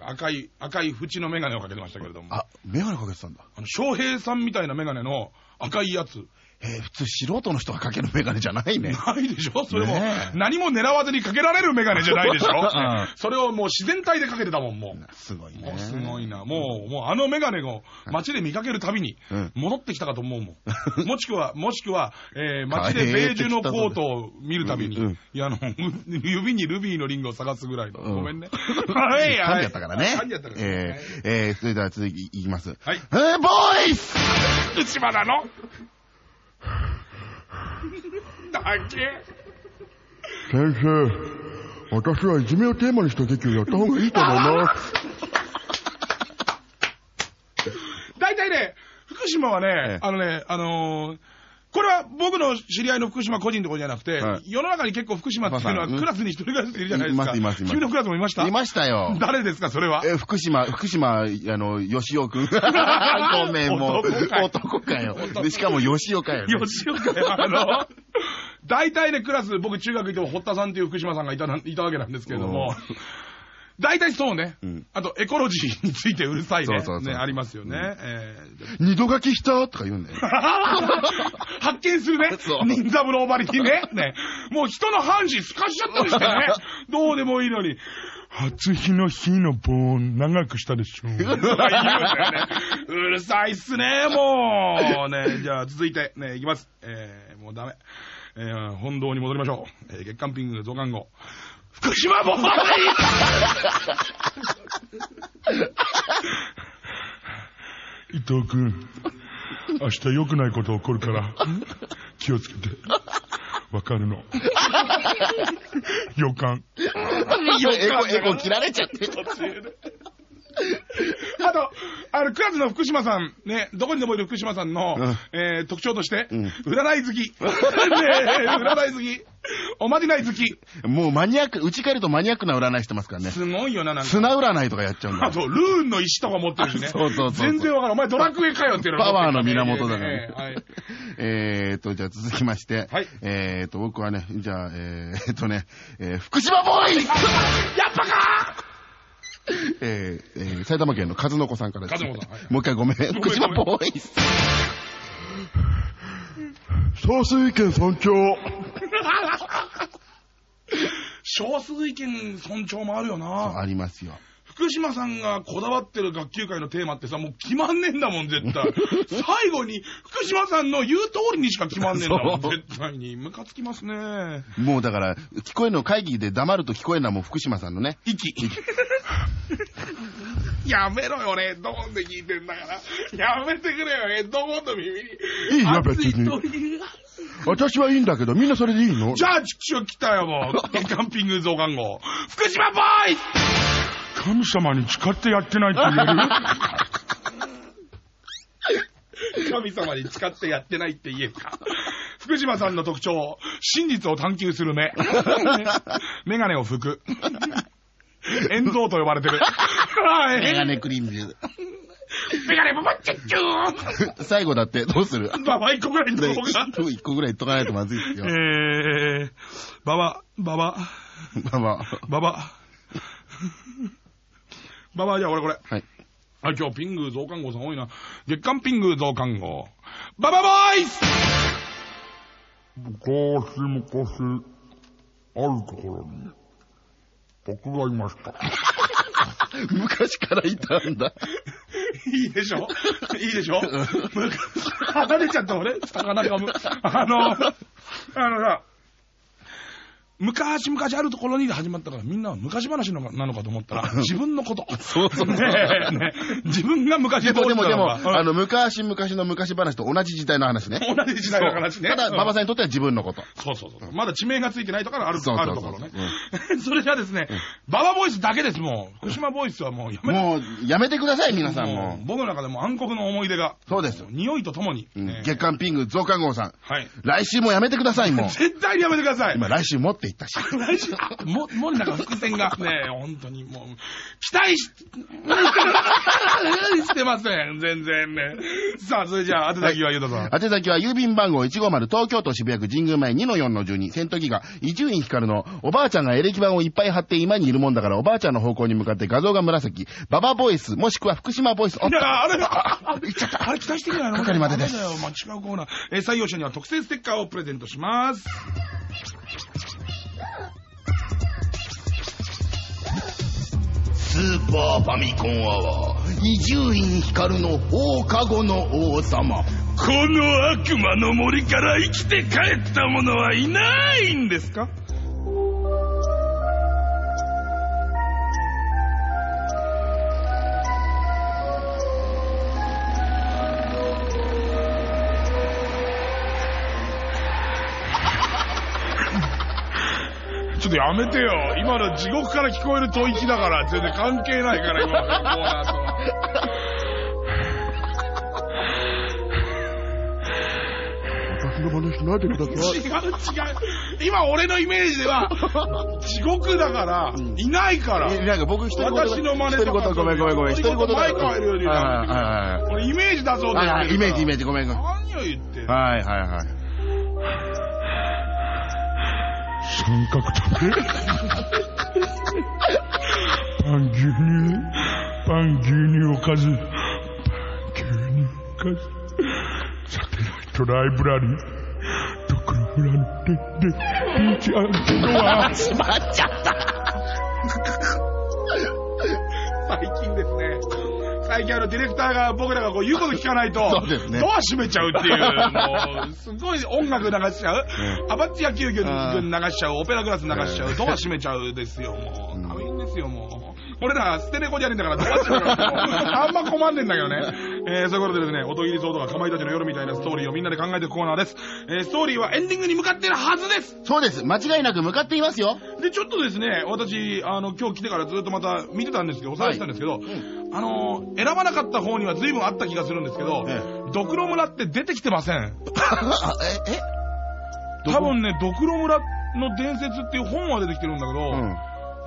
赤い、赤い縁のメガネをかけてましたけれども。ああ、メガネかけてたんだ。の、翔平さんみたいなメガネの赤いやつ。えー普通素人の人がかけるメガネじゃないね。ないでしょ？それも何も狙わずにかけられるメガネじゃないでしょ？んそれをもう自然体でかけてたもん、もう。すごいね。すごいな。もう、もうあのメガネを街で見かけるたびにうん、戻ってきたかと思うもん。もしくは、もしくは、えー、街でベージュのコートを見るたびに、うんうんいや、あの、指にルビーのリングを探すぐらいの。うんごめんね。はい、噛んじゃったからね。噛んじゃったからね。えーえーそれでは続きいきます。はいえー、ボーイス内間なの先生、私はいじめをテーマにした劇をやった方がいいと思います。大体ね、福島はねええ、あのね、あのーこれは僕の知り合いの福島個人とかじゃなくて、はい世の中に結構福島っていうのはうんクラスに一人暮らしでいるじゃないですか。いますいますいます君のクラスもいました？いましたよ。誰ですか、それは？えー福島、福島、あの、吉尾くん。ごめん、もう。男かい男かよ。で、しかも吉尾かよ、ね。吉岡よ、あの、大体ね、クラス、僕中学行っても堀田さんっていう福島さんがいたな、いたわけなんですけれども、大体そうね、うんあとエコロジーについてうるさいね、そうそうそうねありますよね。えー二度書きした？とか言うんだよ。発見するねそう。忍三郎ばりにね。ね。もう人の半紙透かしちゃったりしてね。どうでもいいのに。初日の日の棒を長くしたでしょ。言う。うるさいっすね、もう。ね、じゃあ続いて、ね、いきます。えー、もうダメ。えー、本堂に戻りましょう。えー、月刊ピング増刊号。福島ボーイ伊藤君、明日良くないこと起こるから、気をつけて。わかるの。予感。エコ、エコ切られちゃって。あと、あの、クラスの福島さん、ね、どこにでもいる福島さんの、うんえー特徴として、うん占い好き。ねえ占い好き。おまじない好き。もうマニアック、うち帰るとマニアックな占いしてますからね。すごいよな、なんか。砂占いとかやっちゃうんだあ。と、ルーンの石とか持ってるしね。そうそうそう全然わからん。お前ドラクエかよっていうパワーの源だからね。はい。えーっと、じゃあ続きまして。はいえーっと、僕はね、じゃあ、えーっとね、えー福島ボーイやっぱかえーえー埼玉県の数の子さんからです、数の子さんはいもう一回ごめん。福島ボーイ総水権尊重。少数意見尊重もあるよな。ありますよ。福島さんがこだわってる学級会のテーマってさ、もう決まんねえんだもん、絶対。最後に、福島さんの言う通りにしか決まんねえんだもん、絶対に。ムカつきますね。もうだから、聞こえるの会議で黙ると聞こえるのはもう福島さんのね。息。やめろよ、ヘッドホンで聞いてんだから。やめてくれよ、ヘッドホンの耳に。いいよ別に私はいいんだけど、みんなそれでいいの？じゃあ、ちくしょう来たよ、もう。月刊ピング増刊号。福島ボーイ神様に誓ってやってないって言える？神様に誓ってやってないって言えるか。福島さんの特徴、真実を探求する目。メガネを拭く。円蔵と呼ばれてる。はいメガネクリームで。メガネババッチャッチュー最後だって、どうする？ババ一個ぐらいのでとこが。一個ぐらい言っとかないとまずいですよ。えー、ババ、ババ、まあまあ。ババ。ババ、じゃあ俺これ。はい。あ、今日ピング増刊号さん多いな。月刊ピング増刊号。ババボーイズ昔々、あるところに、僕がいました。昔からいたんだ。いいでしょ？いいでしょ？離れちゃった俺？魚かむ。あの、あのさ、昔々あるところにで始まったから、みんなは昔話なのかなのかと思ったら、自分のこと。そうそうそうね自分が昔でも、でも、でも、あの、昔々の昔話と同じ時代の話ね。うん同じ時代の話ね。ただ、うん馬場さんにとっては自分のこと。そうそうそう。まだ地名がついてないところあるところね。それじゃあですね、ババボイスだけです、もう。福島ボイスはもうやめもう、やめてください、皆さんも。僕の中でも暗黒の思い出が、そうです。匂いとともに。月刊ピング増刊号さん。はい。来週もやめてください、もう。絶対にやめてください。今、来週持っていったし。来週、あも、もんか伏線が、ねえ、本当にもう、期待し、してません、全然ね。さあ、それじゃあ、宛先はゆうたさん。宛先は郵便番号150東京都渋谷区神宮前2の4の12。戦闘機が伊集院光のおばあちゃんがエレキ板をいっぱい貼って今にいるもんだからおばあちゃんの方向に向かって画像が紫。ババボイス、もしくは福島ボイス。おっいや、あれ、ああ言っちゃったあれ期待してんじゃないの係までです違うコーナー。えー採用者には特製ステッカーをプレゼントします。スーパーファミコンアワー、伊集院光の放課後の王様。この悪魔の森から生きて帰った者はいないんですか？ちょっとやめてよ。今の地獄から聞こえる吐息だから、全然関係ないから、今のコーナーとは。私の真似しないでくださ違う違う。今俺のイメージでは、地獄だから、いないから。えなんか僕一人言私の真似とかごめんごめんごめん。一人言だマイク入るようにはいなはいはいはい。俺イメージ出そうとはいはい、イメージイメージ。ジごめんごめん。は何を言ってんの？いはいはい。三角食べパン牛乳、パン牛乳おかず、パン牛乳おかず、サテライトライブラリー、ドクロ村ので、で、ピーチアンドは、しまっちゃった。最近ですね。最近あのディレクターが僕らがこう言うこと聞かないと、そうですね。ドア閉めちゃうっていう、もう、すごい音楽流しちゃう、アバッチ野球軍流しちゃう、オペラグラス流しちゃう、ドア閉めちゃうですよ、もう。ですよ、もう。俺ら、ステレコじゃねえんだから、ドア閉めろもう あんま困んねんだけどね。えー、そういうことでですね、音切りそうとか、かまいたちの夜みたいなストーリーをみんなで考えていくコーナーです。えー、ストーリーはエンディングに向かってるはずですそうです。間違いなく向かっていますよ。で、ちょっとですね、私、あの、今日来てからずっとまた見てたんですけど、おさらいしたんですけど、あの、選ばなかった方には随分あった気がするんですけどえ、ドクロ村って出てきてません。え、え？多分ね、ドクロ村の伝説っていう本は出てきてるんだけど、うん。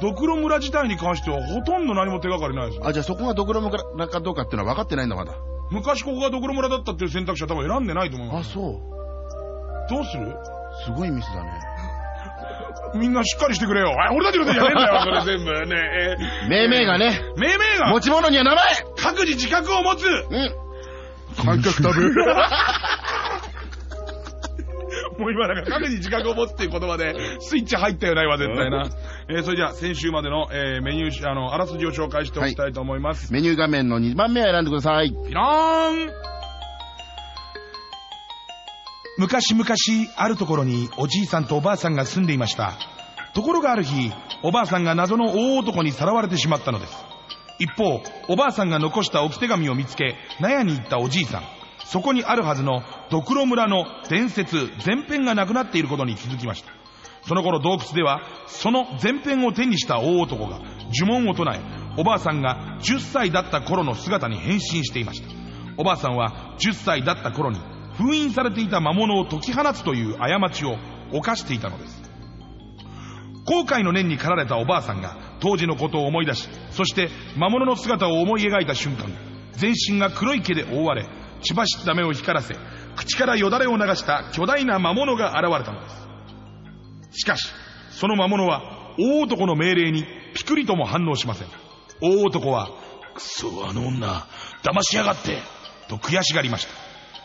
ドクロ村自体に関してはほとんど何も手がかりないです。あ、じゃあそこがドクロ村かどうかっていうのは分かってないんだ、まだ。昔ここがドクロ村だったっていう選択肢は多分選んでないと思いまあ、す。そう。どうする？すごいミスだね。みんなしっかりしてくれよ。あ俺たちのせいじゃねえんだよ、それ全部。ねえ命名がね、ー命名が持ち物には名前各自自覚を持つうん。三角食べ。もう今なんか各自自覚を持つっていう言葉で、スイッチ入ったよないわ、絶対な。えー、それじゃあ、先週までの、えー、メニュー、あの、あらすじを紹介しておきたいと思います。メニュー画面の2番目を選んでください。ピラーン昔々、あるところにおじいさんとおばあさんが住んでいました。ところがある日、おばあさんが謎の大男にさらわれてしまったのです。一方、おばあさんが残した置き手紙を見つけ、納屋に行ったおじいさん。そこにあるはずのドクロ村の伝説、前編がなくなっていることに気づきました。その頃洞窟では、その前編を手にした大男が呪文を唱え、おばあさんが10歳だった頃の姿に変身していました。おばあさんは10歳だった頃に封印されていた魔物を解き放つという過ちを犯していたのです。後悔の念に駆られたおばあさんが当時のことを思い出し、そして魔物の姿を思い描いた瞬間、全身が黒い毛で覆われ、血走った目を光らせ、口からよだれを流した巨大な魔物が現れたのです。しかし、その魔物は大男の命令にピクリとも反応しません。大男は、くそ、あの女、騙しやがって、と悔しがりました。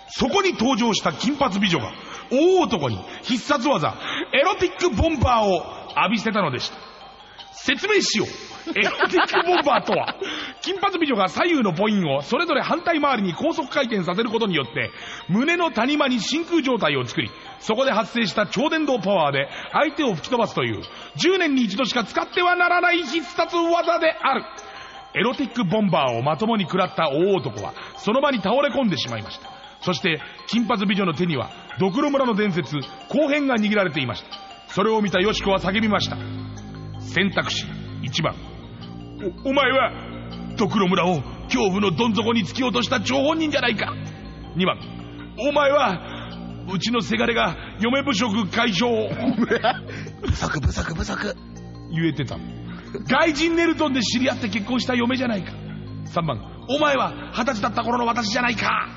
そこに登場した金髪美女が、大男に必殺技、エロティックボンバーを浴びせたのでした。説明しよう。エロティックボンバーとは、金髪美女が左右の母音をそれぞれ反対回りに高速回転させることによって、胸の谷間に真空状態を作り、そこで発生した超電導パワーで相手を吹き飛ばすという10年に一度しか使ってはならない必殺技である。エロティックボンバーをまともに食らった大男はその場に倒れ込んでしまいました。そして金髪美女の手にはドクロ村の伝説後編が握られていました。それを見たよしこは叫びました選択肢1番。おお前はドクロ村を恐怖のどん底に突き落とした張本人じゃないか。2番。お前はうちのせがれが嫁不足解消不足不足不足。言えてた。外人ネルトンで知り合って結婚した嫁じゃないか。3番。お前は二十歳だった頃の私じゃないか。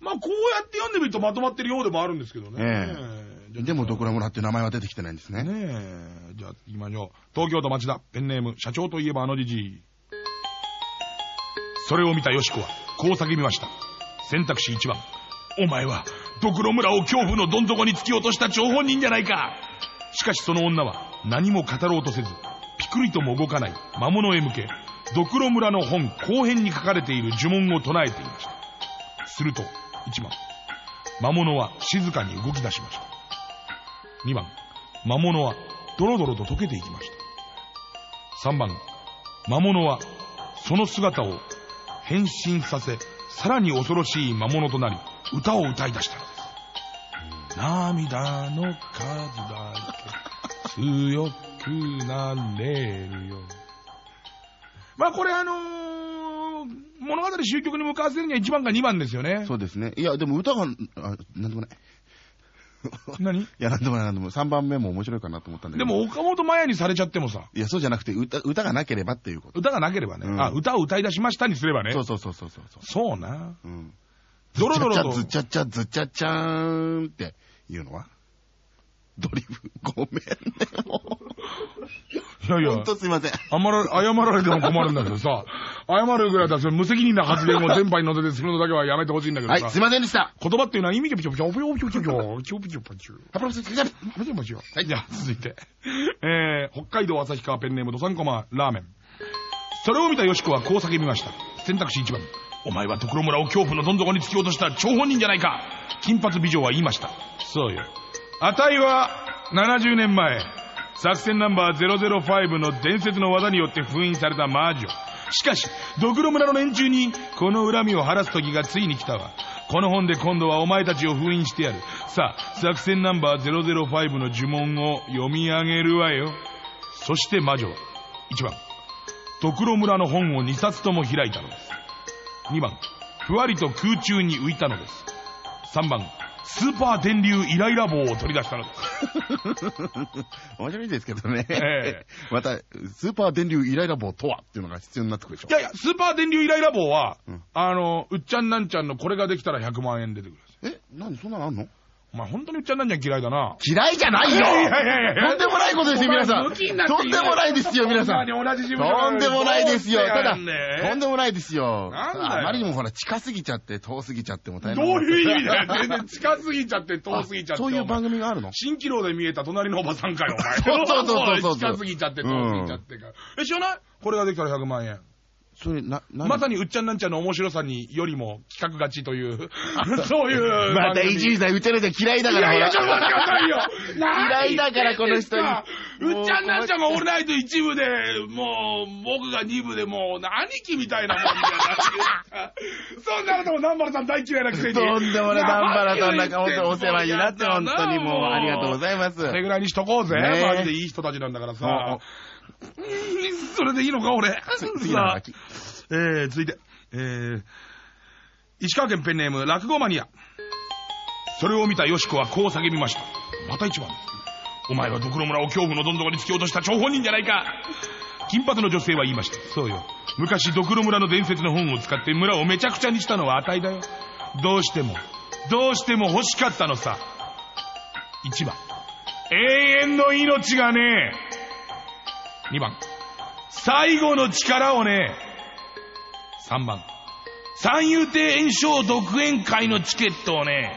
まあこうやって読んでみるとまとまってるようでもあるんですけどね、えじゃあでも、ドクロ村って名前は出てきてないんですね。ねえ。じゃあ行きましょう。東京都町田ペンネーム社長といえばあのじじい。それを見たよしこはこう叫びました。選択肢1番。お前はドクロ村を恐怖のどん底に突き落とした張本人じゃないか。しかしその女は何も語ろうとせずピクリとも動かない魔物へ向けドクロ村の本後編に書かれている呪文を唱えていました。すると1番。魔物は静かに動き出しました。2番。魔物はドロドロと溶けていきました。3番。魔物はその姿を変身させさらに恐ろしい魔物となり歌を歌い出した。のです涙の数だけ強くなれるよ。まあこれあのー物語終局に向かわせるには1番か2番ですよね。そうですね。いや、でも歌が、あ、なんでもない。何？いや、なんでもない、なんでもない。3番目も面白いかなと思ったんだけど。でも、岡本麻也にされちゃってもさいや、そうじゃなくて、歌、歌がなければっていうこと。歌がなければね、うんあ歌を歌い出しましたにすればねそうそうそうそうそう。そうなうん。ドロドロとずっちゃっちゃ、ずっちゃっちゃーんっていうのは？ドリブ、ごめんね、もいやいうやほんとすいません。あんまら、謝られても困るんだけどさ、謝るぐらいだったら無責任な発言を電波に乗せてするのだけはやめてほしいんだけどさ、はい、すいませんでした。言葉っていうのは意味がピチョピチョ、ピョピョピョピョ、ピョピチョピチョ。ハプロスキャプもちろんもちろん。はい、じゃあ続いて。えー、北海道旭川ペンネームドサンコマラーメン。それを見たヨシコはこう叫びました。選択肢1番。お前は所村を恐怖のどん底に突き落とした張本人じゃないか。金髪美女は言いました。そうよ。あたいは70年前、作戦ナンバー005の伝説の技によって封印された魔女。しかし、ドクロ村の連中にこの恨みを晴らす時がついに来たわ。この本で今度はお前たちを封印してやる。さあ、作戦ナンバー005の呪文を読み上げるわよ。そして魔女は、1番、ドクロ村の本を2冊とも開いたのです。2番、ふわりと空中に浮いたのです。3番、スーパー電流イライラ棒を取り出したの。面白いですけどね。ええまた、スーパー電流イライラ棒とはっていうのが必要になってくるでしょい。やいや、スーパー電流イライラ棒は、うんあの、うっちゃんなんちゃんのこれができたら100万円出てくるんですよ。え、何そんなのあんの？お前本当にうっちゃんなんちゃん嫌いだな。嫌いじゃないよいやいやいやとんでもないことですよ、皆さん。とんでもないですよ、皆さん。とんでもないですよ。ただ、とんででもないですよ。あまりにもほら、近すぎちゃって、遠すぎちゃっても大ど変なういう意味だよ。全然近すぎちゃって遠すぎちゃって。そういう番組組があるの蜃気楼で見えた隣のおばさんかよ、お前。そうそうそうそう近すぎちゃって遠すぎちゃってか。え、知らないこれができたら100万円。それ、な、なまさにうっちゃんなんちゃんの面白さによりも企画勝ちという、そういう。また、伊集院さん、うちゃらちゃん嫌いだから、いやいや、ちょっと待ってくださいよ。嫌いだからこの人にうっちゃんなんちゃんがオールナイト一部で、もう、僕が二部でもう、兄貴みたいなもんじゃ。そんなことも南原さん大嫌いなくせに。とんでもない、ダンバラさんなんか本当お世話になって、本当にもう、ありがとうございます。それぐらいにしとこうぜ。マジでいい人たちなんだからさそれでいいのか、俺？さあ。えー、続いて、えー、石川県ペンネーム、落語マニア。それを見たよしこはこう叫びました。また一番です。お前はドクロ村を恐怖のどん底に突き落とした張本人じゃないか。金髪の女性は言いました。そうよ。昔ドクロ村の伝説の本を使って村をめちゃくちゃにしたのはあたいだよ。どうしても、どうしても欲しかったのさ。1番。永遠の命がね2番。最後の力をね3番。三遊亭炎章独演会のチケットをね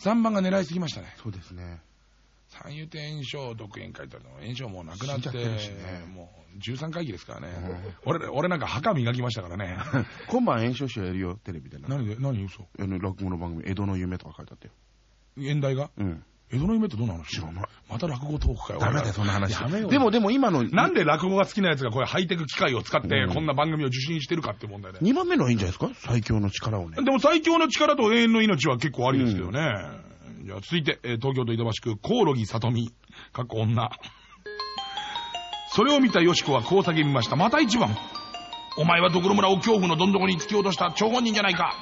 3番が狙いすぎましたね。そうですね。三遊亭炎症独演会って言われても炎症もうなくなって、ねもう13回忌ですからね。うん俺、俺なんか墓磨きましたからね。今晩演唱集やるよ、テレビでな。何で、何嘘？あの落語の番組、江戸の夢とか書いてあったよ。演題が？うん。江戸の夢ってどんな話知らないまた落語トークかよ。ダメだよ、そんな話。やめよでも、でも今の、なんで落語が好きなやつがこういうハイテク機械を使ってうんこんな番組を受信してるかって問題で。2番目のはいいんじゃないですか？最強の力をね。でも最強の力と永遠の命は結構ありですけどね。じゃあ続いて、えー東京都板橋区、コオロギ里美、かっこ女。それを見たよしこはこう叫びました。また一番。お前はドクロ村を恐怖のどん底に突き落とした張本人じゃないか。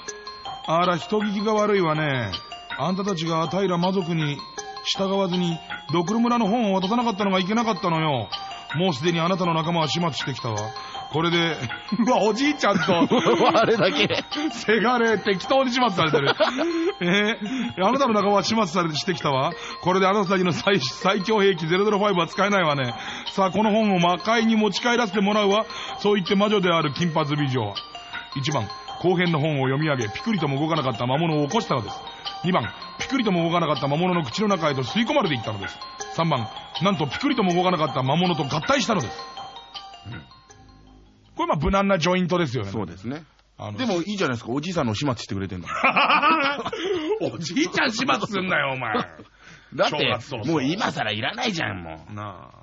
あら、人聞きが悪いわね。あんたたちが平魔族に従わずに、ドクロ村の本を渡さなかったのがいけなかったのよ。もうすでにあなたの仲間は始末してきたわ。これで、うわ、おじいちゃんと、あれだけ。せがれ、適当に始末されてる。えーあなたの仲間は始末されてしてきたわ。これであなたたちの最最強兵器005は使えないわね。さあ、この本を魔界に持ち帰らせてもらうわ。そう言って魔女である金髪美女は。1番、後編の本を読み上げ、ピクリとも動かなかった魔物を起こしたのです。2番、ピクリとも動かなかった魔物の口の中へと吸い込まれていったのです。3番、なんとピクリとも動かなかった魔物と合体したのです。これまあ無難なジョイントですよね。そうですね。でもいいじゃないですか、おじいさんの始末してくれてんだ。おじいちゃん始末すんなよ、お前。だって、もう今更いらないじゃん、もなあ。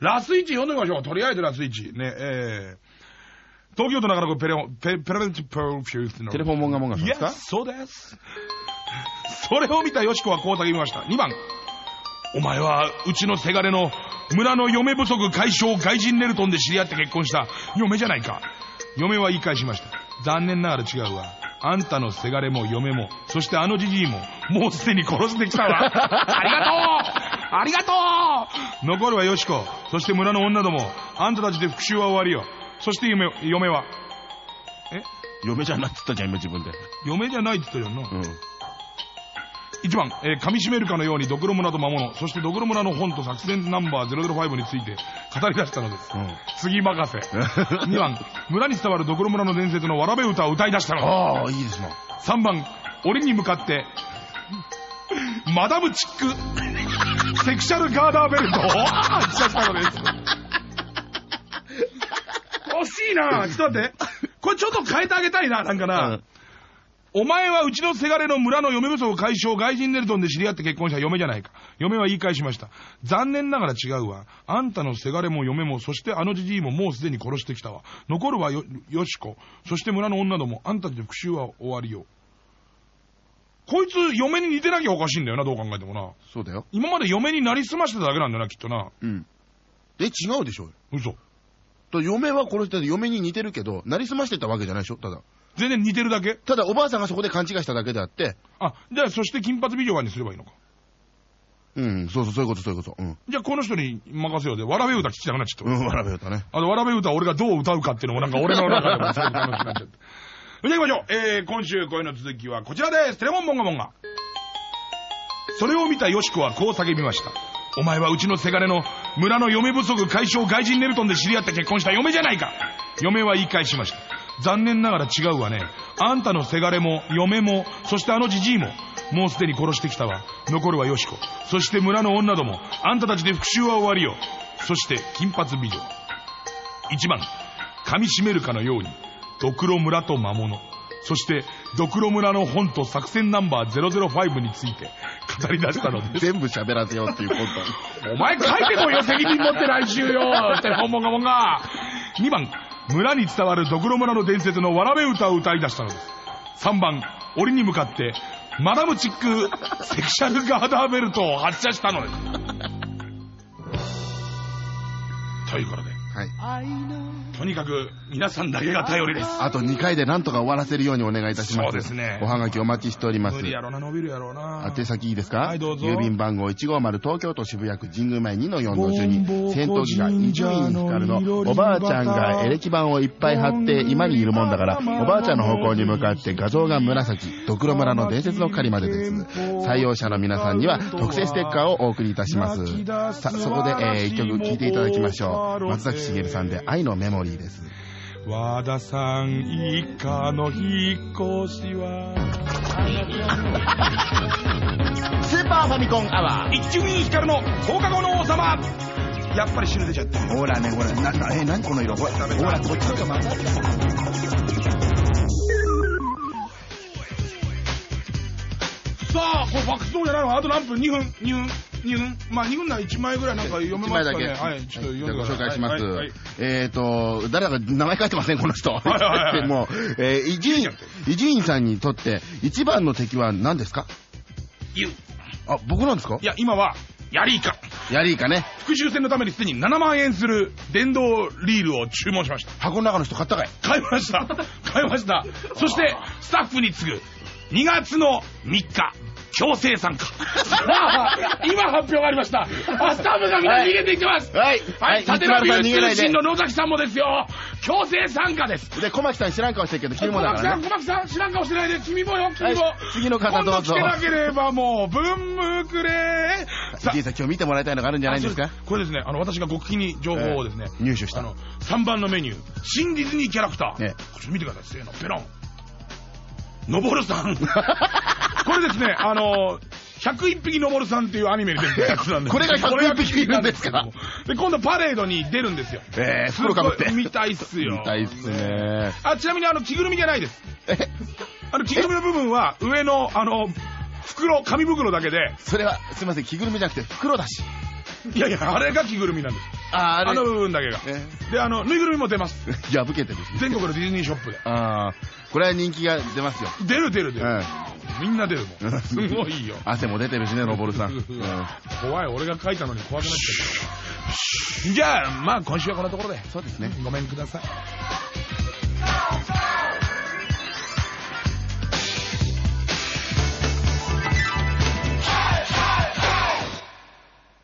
ラスイチ読んでみましょう。とりあえずラスイチ。ね、えー、東京都中野区ペレオン、ペペレンチプロフュースの。テレフォンモンガモンガさんですか？Yes そうです。それを見たよしこはこう叫びました。2番。お前は、うちのせがれの村の嫁不足解消外人ネルトンで知り合って結婚した嫁じゃないか。嫁は言い返しました。残念ながら違うわ。あんたのせがれも嫁も、そしてあのじじいも、もうすでに殺してきたわ。ありがとうありがとう残るはよしこ、そして村の女ども、あんたたちで復讐は終わりよ。そして嫁嫁は、う。嫁じゃないって言ったじゃん、今自分で。嫁じゃないって言ったよな。うん。1番、えー噛み締めるかのようにドクロ村と魔物、そしてドクロ村の本と作戦ナンバー005について語り出したのです。うん。次任せ。2番、村に伝わるドクロ村の伝説のわらべ歌を歌い出したのでああ、いいですな。す。3番、俺に向かって、マダムチック、セクシャルガーダーベルトを 発射したのです。惜しいなちょっと待って。これちょっと変えてあげたいな、なんかな。うんお前はうちのせがれの村の嫁不足解消外人ネルトンで知り合って結婚した嫁じゃないか。嫁は言い返しました。残念ながら違うわ。あんたのせがれも嫁も、そしてあのじじいももうすでに殺してきたわ。残るはよ、よしこ。そして村の女ども、あんたたちの復讐は終わりよ。こいつ、嫁に似てなきゃおかしいんだよな、どう考えてもな。そうだよ。今まで嫁になりすましてただけなんだよな、きっとな。うん。え、違うでしょ。嘘。と嫁は殺してて嫁に似てるけど、なりすましてたわけじゃないでしょ、ただ。全然似てるだけ？ただおばあさんがそこで勘違いしただけであって、あ、じゃあそして金髪美女がにすればいいのか？うん、そうそう、そういうこと、そういうこと。うん。じゃあこの人に任せようで、わらべ歌聞きたくなっちゃった。うん、笑べよったね。あの、わらべ歌を俺がどう歌うかっていうのもなんか俺の中でもすごく楽しくなっちゃって。それでは行きましょう。えー、今週声の続きはこちらです。テレモンモンガモンガ。それを見たヨシコはこう叫びました。お前はうちのせがれの村の嫁不足解消外人ネルトンで知り合って結婚した嫁じゃないか。嫁は言い返しました。残念ながら違うわね。あんたのせがれも嫁も、そしてあのじじいも、もうすでに殺してきたわ。残るはヨシコ。そして村の女ども、あんたたちで復讐は終わりよ。そして金髪美女。1番、噛み締めるかのように、ドクロ村と魔物、そして、ドクロ村の本と作戦ナンバー005について語り出したのです。全部喋らせようっていうコント。お前書いてこいよ、責任持って来週よって本物がもんが。2番、村に伝わるドクロ村の伝説のわらべ歌を歌い出したのです。3番、檻に向かって、マダムチックセクシャルガーダーベルトを発射したのです。ということで、はい。とにかく皆さんだけが頼りです。あと2回でなんとか終わらせるようにお願いいたします。そうですね。おはがきお待ちしております。無。理やろな、伸びるやろうな。宛先いいですか？はいどうぞ。郵便番号150東京都渋谷区神宮前2の4の12戦闘機が伊集院光のおばあちゃんがエレキ板をいっぱい貼って今にいるもんだからおばあちゃんの方向に向かって画像が紫ドクロ村の伝説の狩りまでです。採用者の皆さんには特製ステッカーをお送りいたします。さあそこで、えー、一曲聴いていただきましょう。松崎しげるさんで愛のメモリーです。和田さん一家の引っ越しは。つーパーファミコンアワー。一級に光るの放課後の王様。やっぱり汁出ちゃったほらね、ほら、な、な、え、なにこの色ほら、ほら、こっちの方がさあこれファックスの方じゃないのあと何分？2分。2分2分まあ2分なら1枚ぐらいなんか読め一枚だけ。ますかねはいちょっと読んでください。紹介します。えーと、誰だか名前書いてません、この人。いはいはい。もう、えー、伊集院、伊集院さんにとって一番の敵は何ですか？言う。あ、僕なんですか？いや今はヤリイカ。やりいかね。復讐戦のためにすでに7万円する電動リールを注文しました。箱の中の人買ったかい？買いました。買いました。そしてスタッフに次ぐ2月の3日強制参加。今発表がありました。あスタッフがみんな逃げていきます。はい。はい、一立川丸さん逃げないで流通信。の野崎さんもですよ。強制参加です。で、小牧さん知らん顔してるけど、君小牧さん、もだからね。小牧さん、知らん顔してないで、君もよ、君も。はい次の方どうぞ。来てなければもう、ブンムくれさじいさん今日見てもらいたいのがあるんじゃないんですか？これですね、あの、私が極秘に情報をですね、ええ。入手した。あの、3番のメニュー、新ディズニーキャラクター。ええ。こちら見てください、せーの、ペロン。のぼるさん。これですね、あの、101匹のぼるさんっていうアニメに出てるやつなんですこれが101匹いるんですか？で、今度パレードに出るんですよ。えー、袋かぶって。見たいっすよ。見たいっすね。あ、ちなみにあの、着ぐるみじゃないです。え、あの、着ぐるみの部分は、上の、あの、袋、紙袋だけで、それは、すいません、着ぐるみじゃなくて袋だし。いやいや、あれが着ぐるみなんです。あー、あれ。あの部分だけが。えで、あの、ぬいぐるみも出ます。破けてるし。全国のディズニーショップで。あー、これは人気が出ますよ。出る出る出る。うん。みんな出るもん。すごいよ。汗も出てるしね、のぼるさん。う ん怖い、俺が書いたのに怖くなっちゃった。じゃあ、まあ今週はこんなところで。そうですね。ごめんください。